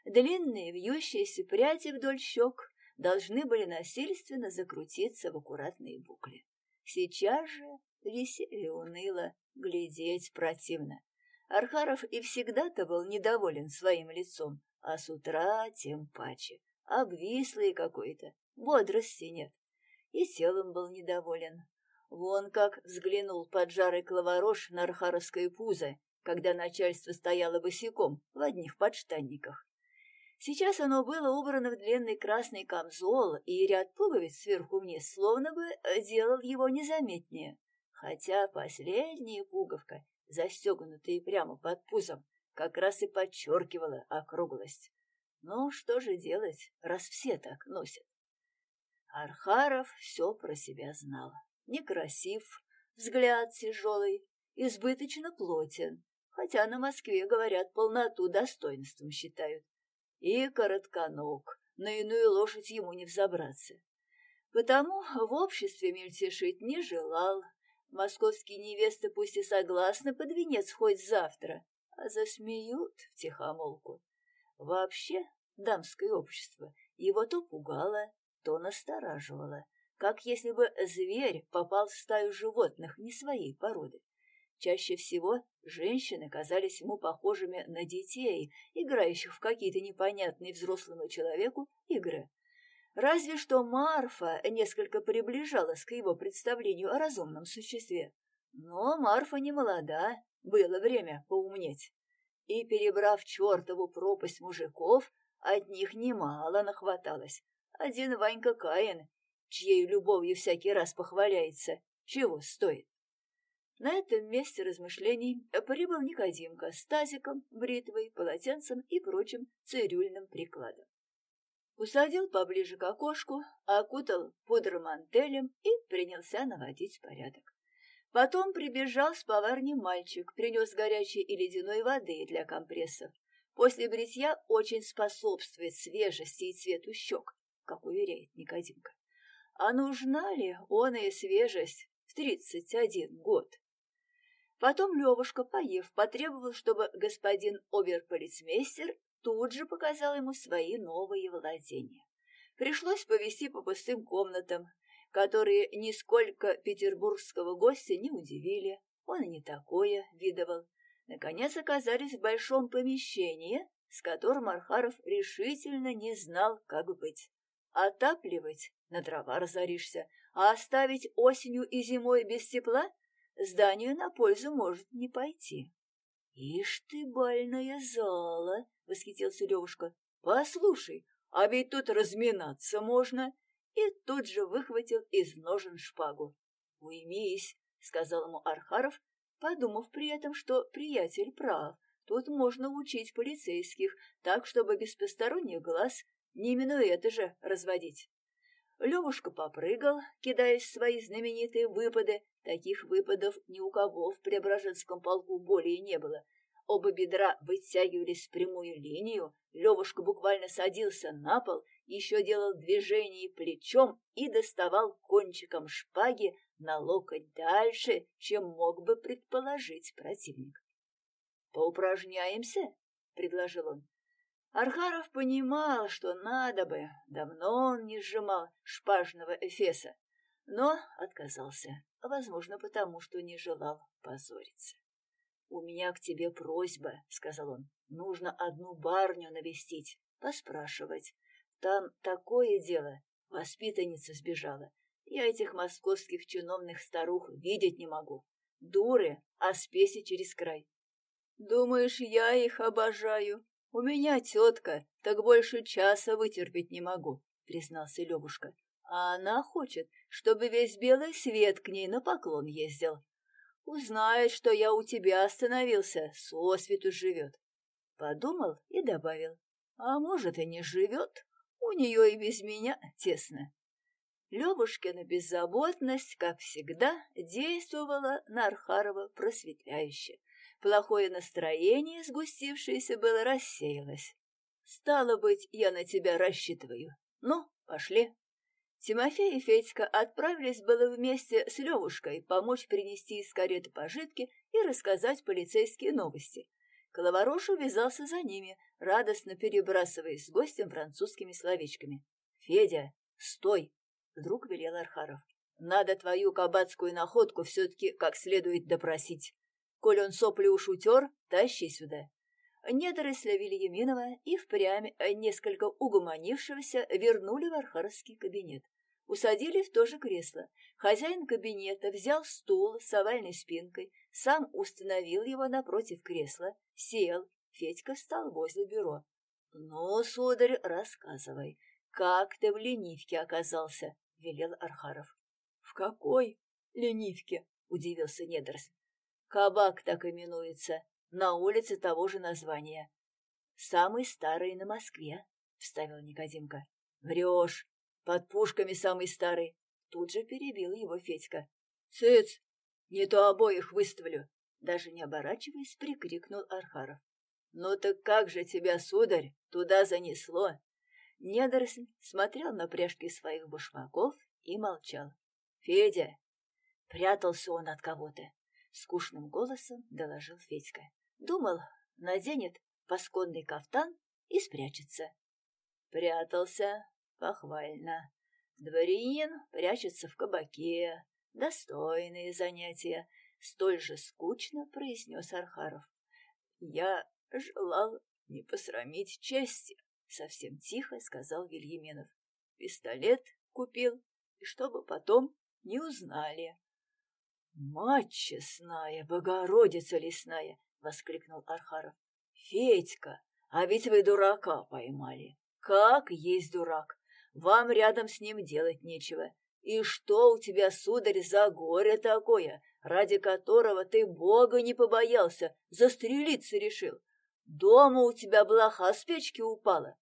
Длинные вьющиеся пряди вдоль щек должны были насильственно закрутиться в аккуратные букли. Сейчас же веселье уныло, глядеть противно. Архаров и всегда-то был недоволен своим лицом, а с утра тем паче. Обвислый какой-то, бодрости нет. И телом был недоволен. Вон как взглянул под жарой кловорож на архаровское пузо, когда начальство стояло босиком в одних подштанниках. Сейчас оно было убрано в длинный красный камзол, и ряд пуговиц сверху вниз словно бы делал его незаметнее. Хотя последняя пуговка застегнутые прямо под пузом, как раз и подчеркивала округлость. Ну, что же делать, раз все так носят? Архаров все про себя знал. Некрасив, взгляд тяжелый, избыточно плотен, хотя на Москве, говорят, полноту достоинством считают. И коротконог, на иную лошадь ему не взобраться. Потому в обществе мельтешить не желал, Московские невесты пусть и согласны под венец хоть завтра, а засмеют втихомолку. Вообще, дамское общество его то пугало, то настораживало, как если бы зверь попал в стаю животных не своей породы. Чаще всего женщины казались ему похожими на детей, играющих в какие-то непонятные взрослому человеку игры. Разве что Марфа несколько приближалась к его представлению о разумном существе. Но Марфа не молода, было время поумнеть. И, перебрав чертову пропасть мужиков, от них немало нахваталось. Один Ванька Каин, чьей любовью всякий раз похваляется, чего стоит. На этом месте размышлений прибыл Никодимка с тазиком, бритвой, полотенцем и прочим цирюльным прикладом усадил поближе к окошку, окутал пудромантелем и принялся наводить порядок. Потом прибежал с поварни мальчик, принес горячей и ледяной воды для компрессов. После бритья очень способствует свежести и цвету щек, как уверяет Никодимка. А нужна ли он и свежесть в тридцать один год? Потом Левушка, поев, потребовал, чтобы господин оберполицмейстер тут же показал ему свои новые владения. Пришлось повести по пустым комнатам, которые нисколько петербургского гостя не удивили, он и не такое видывал. Наконец оказались в большом помещении, с которым Архаров решительно не знал, как быть. Отапливать — на дрова разоришься, а оставить осенью и зимой без тепла зданию на пользу может не пойти. «Ишь ты, бальная зала!» — восхитился Левушка. «Послушай, а ведь тут разминаться можно!» И тут же выхватил из ножен шпагу. «Уймись!» — сказал ему Архаров, подумав при этом, что приятель прав. Тут можно учить полицейских, так, чтобы без посторонних глаз не это же разводить. Левушка попрыгал, кидаясь свои знаменитые выпады. Таких выпадов ни у кого в Преображенском полку более не было. Оба бедра вытягивались в прямую линию, Левушка буквально садился на пол, еще делал движение плечом и доставал кончиком шпаги на локоть дальше, чем мог бы предположить противник. «Поупражняемся?» — предложил он. Архаров понимал, что надо бы, давно он не сжимал шпажного эфеса, но отказался, возможно, потому что не желал позориться. «У меня к тебе просьба», — сказал он. «Нужно одну барню навестить, поспрашивать. Там такое дело. Воспитанница сбежала. Я этих московских чиновных старух видеть не могу. Дуры, а спеси через край. Думаешь, я их обожаю? У меня тетка, так больше часа вытерпеть не могу, признался Левушка. А она хочет, чтобы весь белый свет к ней на поклон ездил. Узнает, что я у тебя остановился, сосвету живет. Подумал и добавил. А может, и не живет. У нее и без меня тесно. Левушкина беззаботность, как всегда, действовала на Архарова просветляюще. Плохое настроение, сгустившееся было, рассеялось. «Стало быть, я на тебя рассчитываю. Ну, пошли». Тимофей и Федька отправились было вместе с Левушкой помочь принести из кареты пожитки и рассказать полицейские новости. Коловорож увязался за ними, радостно перебрасываясь с гостем французскими словечками. «Федя, стой!» — вдруг велел Архаров. «Надо твою кабацкую находку все-таки как следует допросить. Коль он сопли уж утер, тащи сюда». Недоросля Вильяминова и впрямь несколько угомонившегося вернули в архаровский кабинет. Усадили в то же кресло. Хозяин кабинета взял стул с овальной спинкой, сам установил его напротив кресла, сел. Федька встал возле бюро. — Ну, сударь, рассказывай, как ты в ленивке оказался? — велел Архаров. — В какой ленивке? — удивился Недорс. — Кабак так именуется, на улице того же названия. «Самый старый на Москве», — вставил Никодимка. «Врешь! Под пушками самый старый!» Тут же перебил его Федька. «Цыц! Не то обоих выставлю!» Даже не оборачиваясь, прикрикнул Архаров. «Ну так как же тебя, сударь, туда занесло?» Недоросль смотрел на пряжки своих башмаков и молчал. «Федя!» Прятался он от кого-то. Скучным голосом доложил Федька. Думал, наденет пасконный кафтан и спрячется. Прятался похвально. Дворянин прячется в кабаке. Достойные занятия. Столь же скучно произнес Архаров. Я желал не посрамить чести, совсем тихо сказал Вильяменов. Пистолет купил, и чтобы потом не узнали. Мать честная, Богородица лесная, — воскликнул Архаров. «Федька, а ведь вы дурака поймали. Как есть дурак. Вам рядом с ним делать нечего. И что у тебя, сударь, за горе такое, ради которого ты Бога не побоялся, застрелиться решил? Дома у тебя блоха с печки упала».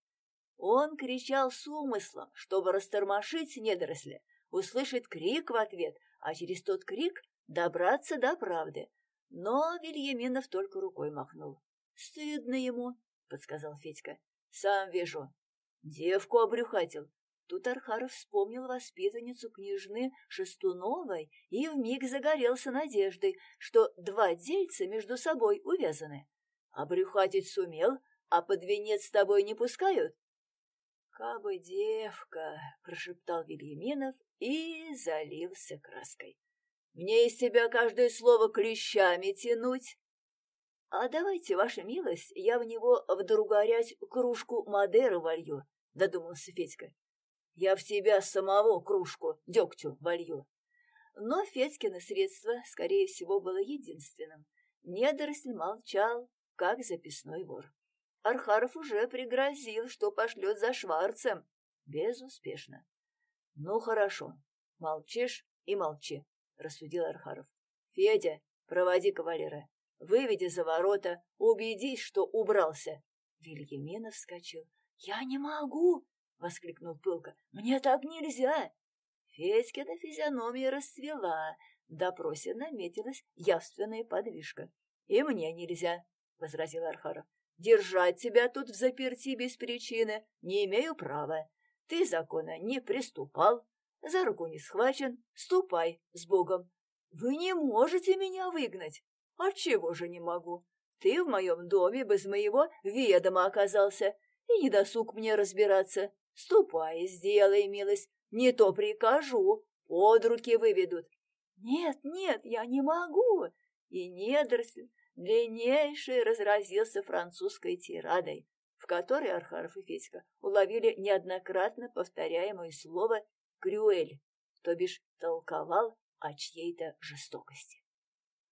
Он кричал с умыслом, чтобы растормошить недоросля, услышать крик в ответ, а через тот крик добраться до правды. Но Вильяминов только рукой махнул. «Стыдно ему», — подсказал Федька. «Сам вижу. Девку обрюхатил». Тут Архаров вспомнил воспитанницу княжны Шестуновой и вмиг загорелся надеждой, что два дельца между собой увязаны. Обрюхатить сумел, а под венец с тобой не пускают? «Кабы девка!» — прошептал Вильяминов и залился краской. Мне из тебя каждое слово клещами тянуть. А давайте, ваша милость, я в него вдруг кружку Мадеры волью, додумался Федька. Я в тебя самого кружку дегтю волью. Но Федькино средство, скорее всего, было единственным. Недоросль молчал, как записной вор. Архаров уже пригрозил, что пошлет за Шварцем. Безуспешно. Ну, хорошо, молчишь и молчи. — рассудил Архаров. «Федя, проводи кавалера. Выведи за ворота, убедись, что убрался». Вильяминов вскочил. «Я не могу!» — воскликнул пылко. «Мне так нельзя!» Федькина физиономия расцвела. В допросе наметилась явственная подвижка. «И мне нельзя!» — возразил Архаров. «Держать тебя тут в заперти без причины не имею права. Ты закона не приступал, за руку не схвачен, ступай с Богом. Вы не можете меня выгнать. Отчего же не могу? Ты в моем доме без моего ведома оказался, и не досуг мне разбираться. Ступай, сделай милость, не то прикажу, под руки выведут. Нет, нет, я не могу. И недоросль длиннейший разразился французской тирадой, в которой Архаров и Федька уловили неоднократно повторяемое слово «крюэль», то бишь толковал о чьей-то жестокости.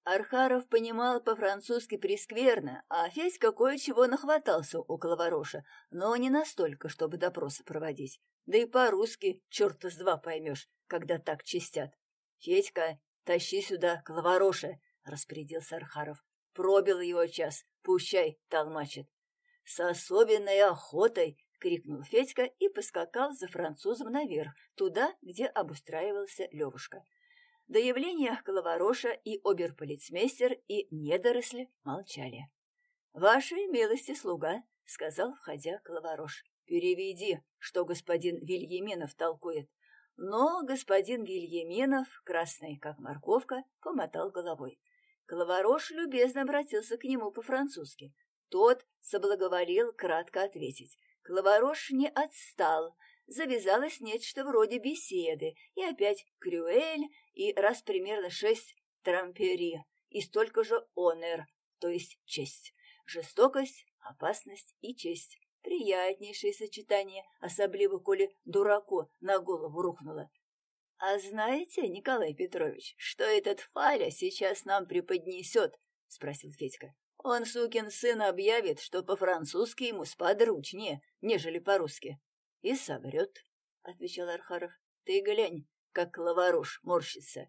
Архаров понимал по-французски прескверно, а Федька кое-чего нахватался около вороша, но не настолько, чтобы допросы проводить. Да и по-русски черта с два поймешь, когда так чистят. «Федька, тащи сюда клавороша!» — распорядился Архаров. «Пробил его час, пущай толмачит». «С особенной охотой!» — крикнул Федька и поскакал за французом наверх, туда, где обустраивался Левушка. До явления Коловороша и оберполицмейстер, и недоросли молчали. — Вашей милости слуга, — сказал, входя Коловорош. — Переведи, что господин Вильяминов толкует. Но господин Вильяминов, красный как морковка, помотал головой. Коловорош любезно обратился к нему по-французски. Тот соблаговолил кратко ответить. Клаварош не отстал, завязалось нечто вроде беседы, и опять крюэль, и раз примерно шесть трампери, и столько же онер, то есть честь. Жестокость, опасность и честь. Приятнейшее сочетание, особливо, коли дураку на голову рухнуло. «А знаете, Николай Петрович, что этот Фаля сейчас нам преподнесет?» — спросил Федька. «Он, сукин сын, объявит, что по-французски ему сподручнее, нежели по-русски. «И соврет», — отвечал Архаров. «Ты глянь, как лаваруш морщится».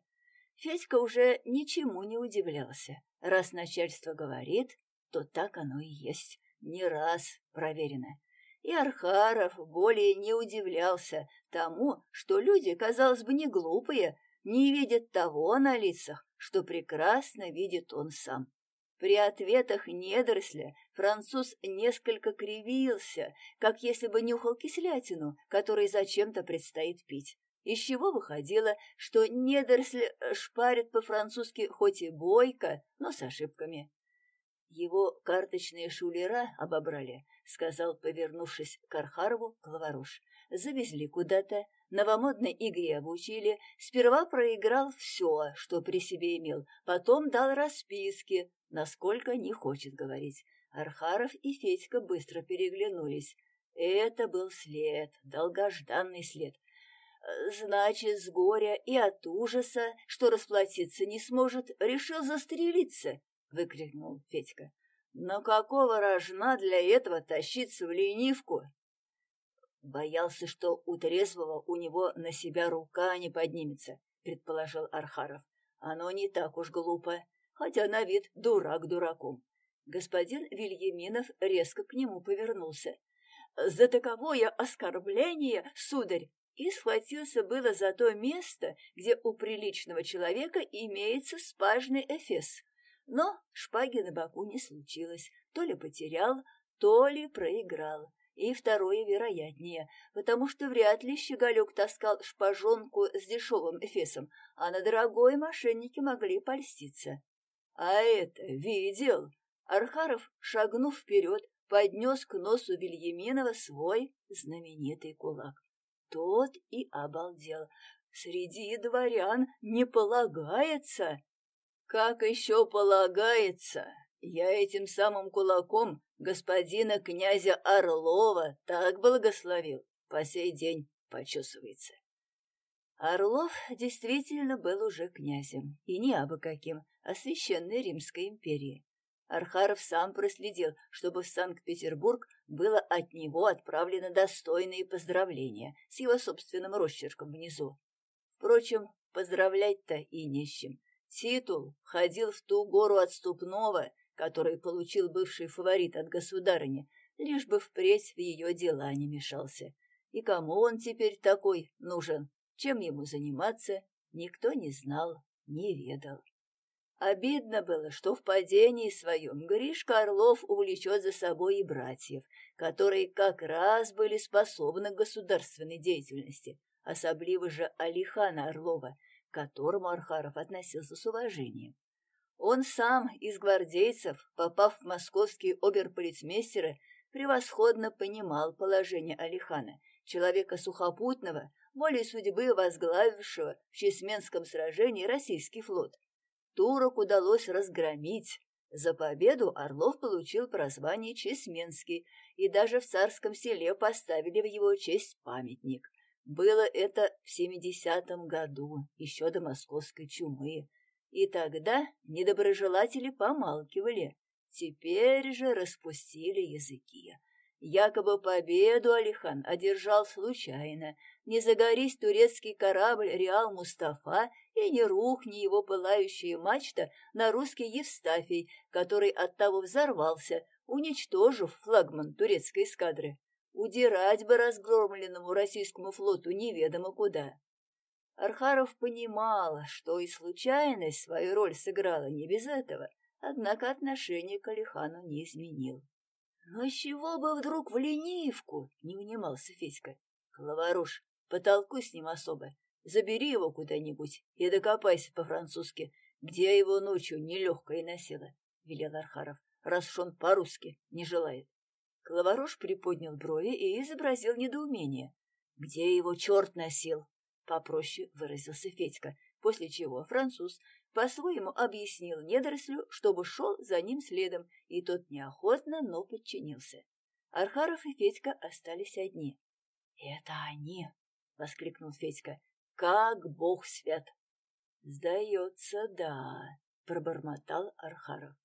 Федька уже ничему не удивлялся. Раз начальство говорит, то так оно и есть. Не раз проверено. И Архаров более не удивлялся тому, что люди, казалось бы, не глупые, не видят того на лицах, что прекрасно видит он сам. При ответах недоросля француз несколько кривился, как если бы нюхал кислятину, которой зачем-то предстоит пить. Из чего выходило, что недоросль шпарит по-французски хоть и бойко, но с ошибками. Его карточные шулера обобрали, сказал, повернувшись к Архарову, Клаваруш. Завезли куда-то, новомодной игре обучили, сперва проиграл все, что при себе имел, потом дал расписки, насколько не хочет говорить. Архаров и Федька быстро переглянулись. Это был след, долгожданный след. Значит, с горя и от ужаса, что расплатиться не сможет, решил застрелиться, — выкрикнул Федька. Но какого рожна для этого тащиться в ленивку? Боялся, что у трезвого у него на себя рука не поднимется, — предположил Архаров. Оно не так уж глупо хотя на вид дурак дураком. Господин Вильяминов резко к нему повернулся. «За таковое оскорбление, сударь!» и схватился было за то место, где у приличного человека имеется спажный эфес. Но шпаги на боку не случилось, то ли потерял, то ли проиграл. И второе вероятнее, потому что вряд ли щеголек таскал шпажонку с дешевым эфесом, а на дорогой мошенники могли польститься. А это видел? Архаров, шагнув вперед, поднес к носу Вильяминова свой знаменитый кулак. Тот и обалдел. Среди дворян не полагается. Как еще полагается? Я этим самым кулаком господина князя Орлова так благословил, по сей день почесывается. Орлов действительно был уже князем, и не абы каким, а священной Римской империи. Архаров сам проследил, чтобы в Санкт-Петербург было от него отправлено достойные поздравления с его собственным росчерком внизу. Впрочем, поздравлять-то и не с чем. Титул входил в ту гору отступного, который получил бывший фаворит от государыни, лишь бы впредь в ее дела не мешался. И кому он теперь такой нужен, чем ему заниматься, никто не знал, не ведал. Обидно было, что в падении своем Гришка Орлов увлечет за собой и братьев, которые как раз были способны к государственной деятельности, особливо же Алихана Орлова, которому Архаров относился с уважением. Он сам из гвардейцев, попав в московские оберполицмейстеры, превосходно понимал положение Алихана, человека сухопутного, волей судьбы возглавившего в Чесменском сражении российский флот. Турок удалось разгромить. За победу Орлов получил прозвание Чесменский, и даже в царском селе поставили в его честь памятник. Было это в 70-м году, еще до московской чумы. И тогда недоброжелатели помалкивали, теперь же распустили языки. Якобы победу Алихан одержал случайно, не загорись турецкий корабль «Реал Мустафа» и не рухни его пылающая мачта на русский Евстафий, который оттого взорвался, уничтожив флагман турецкой эскадры. Удирать бы разгромленному российскому флоту неведомо куда. Архаров понимал, что и случайность свою роль сыграла не без этого, однако отношение к Алихану не изменил. «Но с чего бы вдруг в ленивку?» — не унимался Федька. «Коловоруш, потолкуй с ним особо, забери его куда-нибудь и докопайся по-французски, где его ночью нелегкое носило», — велел Архаров, раз уж он по-русски не желает. Коловоруш приподнял брови и изобразил недоумение. «Где его черт носил?» Попроще выразился Федька, после чего француз по-своему объяснил недорослю, чтобы шел за ним следом, и тот неохотно, но подчинился. Архаров и Федька остались одни. «Это они!» — воскликнул Федька. «Как бог свят!» «Сдается, да», — пробормотал Архаров.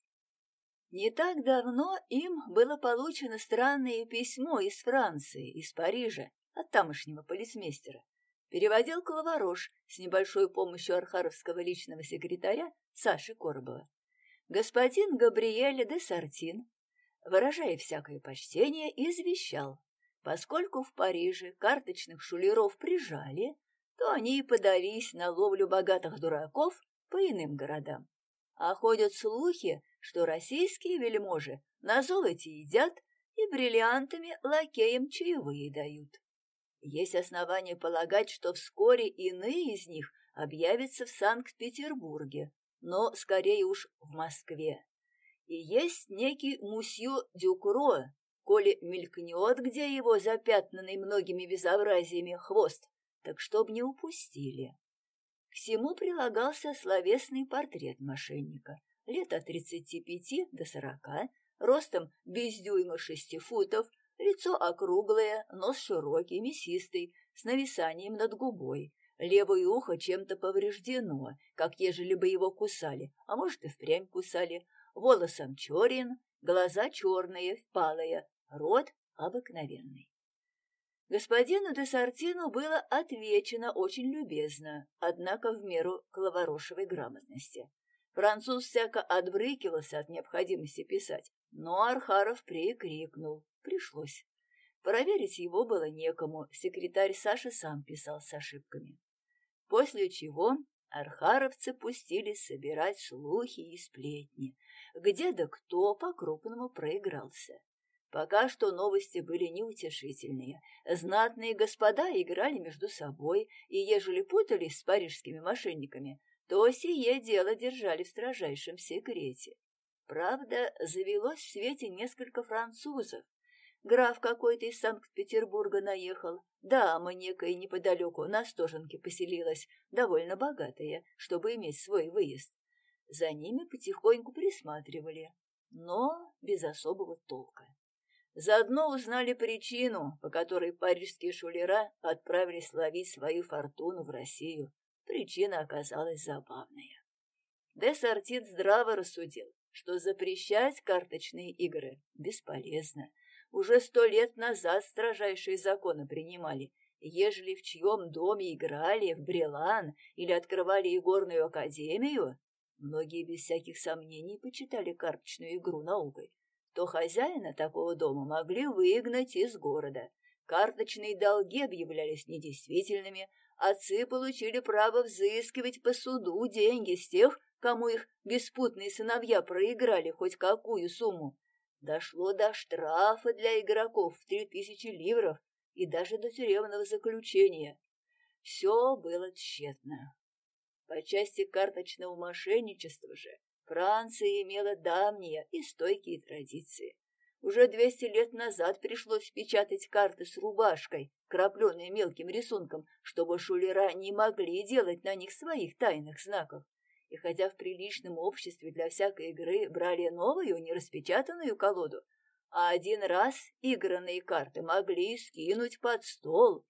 Не так давно им было получено странное письмо из Франции, из Парижа, от тамошнего полицмейстера переводил Коловорож с небольшой помощью архаровского личного секретаря Саши Коробова. Господин Габриэль де Сартин, выражая всякое почтение, извещал, поскольку в Париже карточных шулеров прижали, то они и подались на ловлю богатых дураков по иным городам. А ходят слухи, что российские вельможи на золоте едят и бриллиантами лакеям чаевые дают. Есть основания полагать, что вскоре иные из них объявятся в Санкт-Петербурге, но скорее уж в Москве. И есть некий мусью Дюкро, коли мелькнет, где его запятнанный многими безобразиями хвост, так чтоб не упустили. Всему прилагался словесный портрет мошенника, лет от тридцати пяти до сорока, ростом без дюйма шести футов, Лицо округлое, нос широкий, мясистый, с нависанием над губой. Левое ухо чем-то повреждено, как ежели бы его кусали, а может и впрямь кусали. Волосом черен, глаза черные, впалые, рот обыкновенный. Господину де Сартину было отвечено очень любезно, однако в меру коловорошевой грамотности. Француз всяко отбрыкивался от необходимости писать, но Архаров прикрикнул. Пришлось. Проверить его было некому, секретарь Саши сам писал с ошибками. После чего архаровцы пустились собирать слухи и сплетни, где да кто по-крупному проигрался. Пока что новости были неутешительные. Знатные господа играли между собой, и ежели путались с парижскими мошенниками, то сие дело держали в строжайшем секрете. Правда, завелось в свете несколько французов, Граф какой-то из Санкт-Петербурга наехал. Дама некая неподалеку на Стоженке поселилась, довольно богатая, чтобы иметь свой выезд. За ними потихоньку присматривали, но без особого толка. Заодно узнали причину, по которой парижские шулера отправились ловить свою фортуну в Россию. Причина оказалась забавная. Де Сартит здраво рассудил, что запрещать карточные игры бесполезно, уже сто лет назад строжайшие законы принимали. Ежели в чьем доме играли в брелан или открывали игорную академию, многие без всяких сомнений почитали карточную игру наукой, то хозяина такого дома могли выгнать из города. Карточные долги объявлялись недействительными, отцы получили право взыскивать по суду деньги с тех, кому их беспутные сыновья проиграли хоть какую сумму. Дошло до штрафа для игроков в три тысячи ливров и даже до тюремного заключения. Все было тщетно. По части карточного мошенничества же Франция имела давние и стойкие традиции. Уже двести лет назад пришлось печатать карты с рубашкой, крапленные мелким рисунком, чтобы шулера не могли делать на них своих тайных знаков. И хотя в приличном обществе для всякой игры брали новую, нераспечатанную колоду, а один раз игранные карты могли скинуть под стол.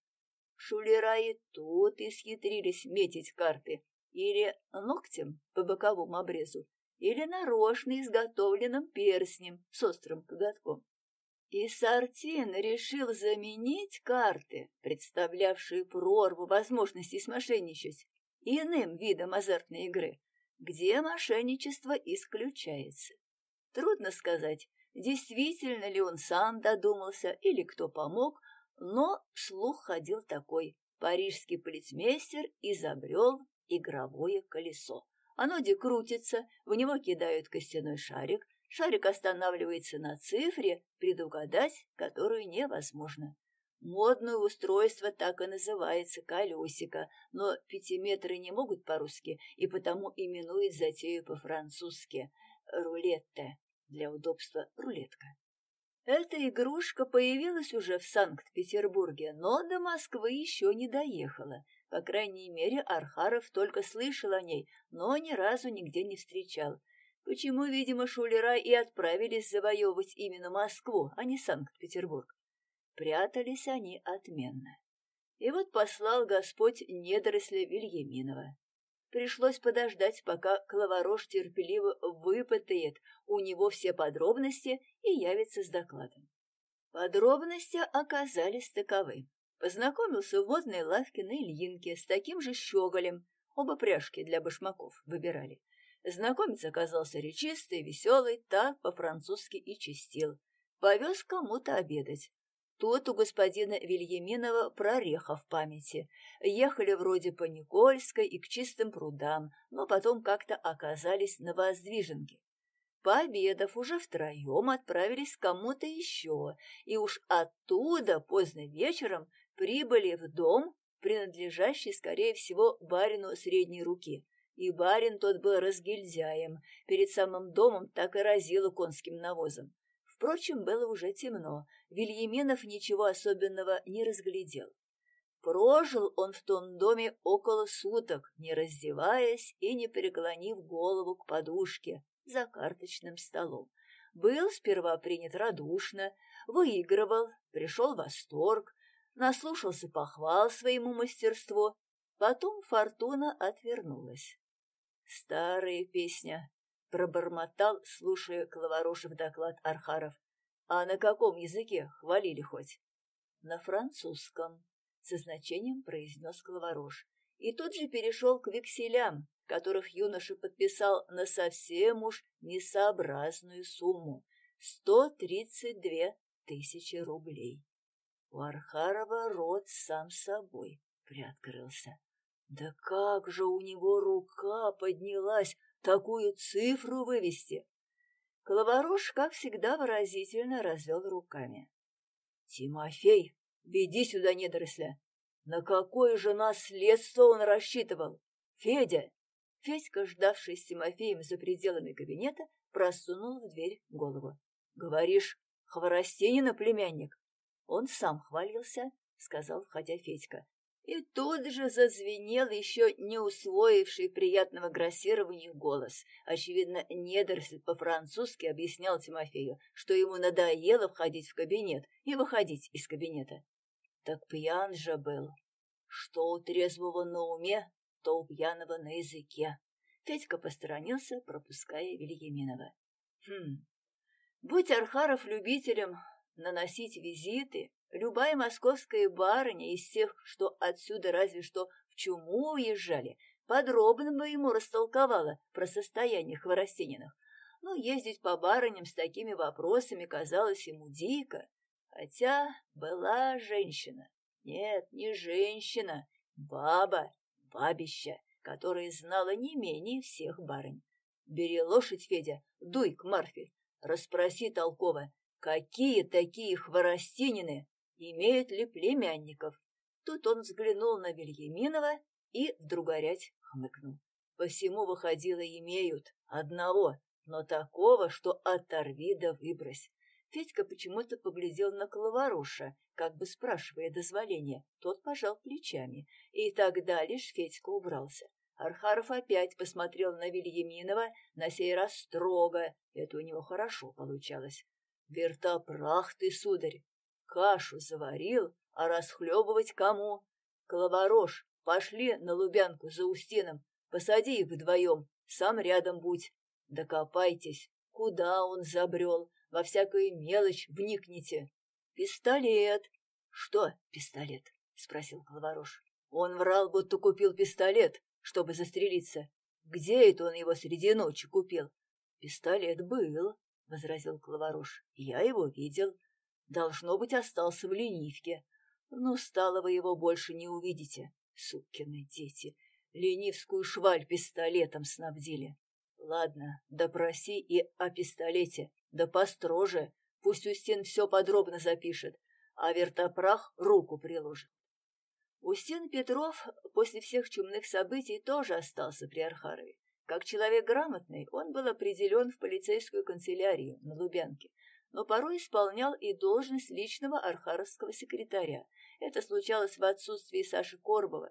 Шулера и тут исхитрились метить карты или ногтем по боковому обрезу, или нарочно изготовленным перстнем с острым коготком. И Сартин решил заменить карты, представлявшие прорву возможностей смошенничать, иным видом азартной игры, где мошенничество исключается. Трудно сказать, действительно ли он сам додумался или кто помог, но слух ходил такой. Парижский полицмейстер изобрел игровое колесо. Оно где крутится, в него кидают костяной шарик, шарик останавливается на цифре, предугадать которую невозможно. Модное устройство так и называется колесико, но пятиметры не могут по-русски и потому именуют затею по-французски рулетте, для удобства рулетка. Эта игрушка появилась уже в Санкт-Петербурге, но до Москвы еще не доехала. По крайней мере, Архаров только слышал о ней, но ни разу нигде не встречал. Почему, видимо, шулера и отправились завоевывать именно Москву, а не Санкт-Петербург? Прятались они отменно. И вот послал Господь недоросля Вильяминова. Пришлось подождать, пока Клаварош терпеливо выпытает у него все подробности и явится с докладом. Подробности оказались таковы. Познакомился в водной лавке на Ильинке с таким же щеголем. Оба пряжки для башмаков выбирали. Знакомец оказался речистый, веселый, так по-французски и чистил. Повез кому-то обедать. Тут у господина Вильяминова прореха в памяти. Ехали вроде по Никольской и к чистым прудам, но потом как-то оказались на Воздвиженке. Пообедав уже втроем, отправились к кому-то еще, и уж оттуда поздно вечером прибыли в дом, принадлежащий, скорее всего, барину средней руки. И барин тот был разгильдяем, перед самым домом так и разило конским навозом. Впрочем, было уже темно, Вильяминов ничего особенного не разглядел. Прожил он в том доме около суток, не раздеваясь и не преклонив голову к подушке за карточным столом. Был сперва принят радушно, выигрывал, пришел восторг, наслушался похвал своему мастерству, потом фортуна отвернулась. Старая песня, — пробормотал, слушая Клаворошев доклад Архаров. «А на каком языке хвалили хоть?» «На французском», — со значением произнес Клаворош. И тут же перешел к векселям, которых юноша подписал на совсем уж несообразную сумму — сто тридцать две тысячи рублей. У Архарова рот сам собой приоткрылся. Да как же у него рука поднялась такую цифру вывести? Коловорож, как всегда, выразительно развел руками. Тимофей, веди сюда недоросля. На какое же наследство он рассчитывал? Федя! Федька, ждавший с Тимофеем за пределами кабинета, просунул в дверь голову. Говоришь, Хворостенина племянник? Он сам хвалился, сказал, входя Федька. И тут же зазвенел еще не усвоивший приятного грассирования голос. Очевидно, недоросль по-французски объяснял Тимофею, что ему надоело входить в кабинет и выходить из кабинета. Так пьян же был. Что у трезвого на уме, то у пьяного на языке. Федька посторонился, пропуская Вильяминова. Хм, будь Архаров любителем наносить визиты, Любая московская барыня из тех, что отсюда разве что в чуму уезжали, подробно бы ему растолковала про состояние Хворостениных. Но ездить по барыням с такими вопросами казалось ему дико. Хотя была женщина. Нет, не женщина, баба, бабища, которая знала не менее всех барынь. Бери лошадь, Федя, дуй к Марфе, расспроси толково, какие такие хворостинины, имеют ли племянников. Тут он взглянул на Вильяминова и вдруг горять хмыкнул. По всему выходило имеют одного, но такого, что оторви да выбрось. Федька почему-то поглядел на Коловоруша, как бы спрашивая дозволения. Тот пожал плечами, и тогда лишь Федька убрался. Архаров опять посмотрел на Вильяминова, на сей раз строго. Это у него хорошо получалось. «Вертопрах ты, сударь! Кашу заварил, а расхлебывать кому? Коловорож, пошли на Лубянку за Устином, посади их вдвоем, сам рядом будь. Докопайтесь, куда он забрел, во всякую мелочь вникните. Пистолет. Что пистолет? Спросил Коловорож. Он врал, будто купил пистолет, чтобы застрелиться. Где это он его среди ночи купил? Пистолет был, возразил Коловорож. Я его видел. Должно быть, остался в ленивке. Ну, стало вы его больше не увидите, сукины дети. Ленивскую шваль пистолетом снабдили. Ладно, допроси и о пистолете, да построже, пусть Устин все подробно запишет, а вертопрах руку приложит. Устин Петров после всех чумных событий тоже остался при Архарове. Как человек грамотный, он был определен в полицейскую канцелярию на Лубянке, но порой исполнял и должность личного архаровского секретаря. Это случалось в отсутствии Саши Корбова,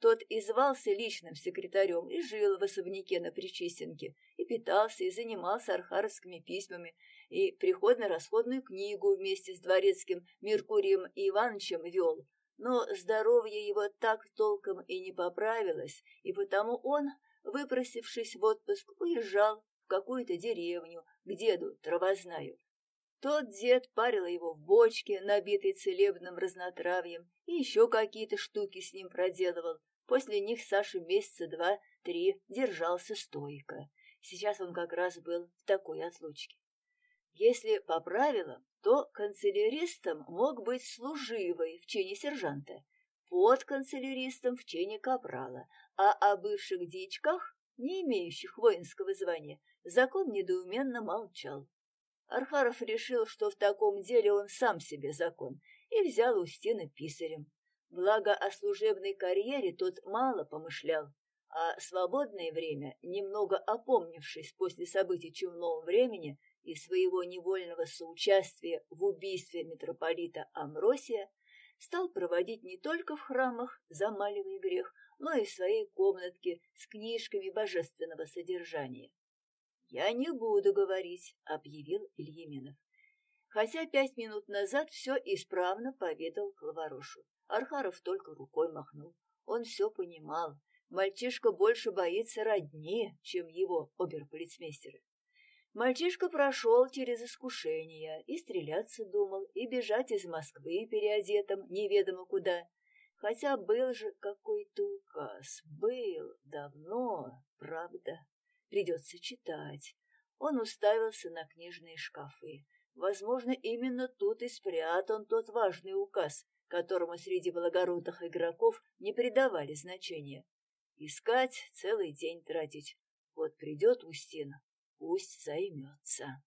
тот и звался личным секретарем и жил в особняке на Причистенке, и питался, и занимался архаровскими письмами, и приходно-расходную книгу вместе с дворецким Меркурием Ивановичем вел. Но здоровье его так толком и не поправилось, и потому он, выпросившись в отпуск, уезжал в какую-то деревню, к деду Травознаю. Тот дед парил его в бочке, набитой целебным разнотравьем, и еще какие-то штуки с ним проделывал, После них Саша месяца два-три держался стойко. Сейчас он как раз был в такой отлучке. Если по правилам, то канцеляристом мог быть служивый в чине сержанта, под канцеляристом в чине капрала, а о бывших дичках, не имеющих воинского звания, закон недоуменно молчал. Архаров решил, что в таком деле он сам себе закон, и взял Устина писарем. Благо о служебной карьере тот мало помышлял, а свободное время, немного опомнившись после событий чумного времени и своего невольного соучастия в убийстве митрополита Амросия, стал проводить не только в храмах, замаливая грех, но и в своей комнатке с книжками божественного содержания. «Я не буду говорить», — объявил Ильяминов. Хотя пять минут назад все исправно поведал Клаворошу. Архаров только рукой махнул. Он все понимал. Мальчишка больше боится родни, чем его оберполицмейстеры. Мальчишка прошел через искушение, и стреляться думал, и бежать из Москвы переодетым неведомо куда. Хотя был же какой-то указ, был давно, правда. Придется читать. Он уставился на книжные шкафы. Возможно, именно тут и спрятан тот важный указ, которому среди благородных игроков не придавали значения. Искать, целый день тратить. Вот придет Устин, пусть займется.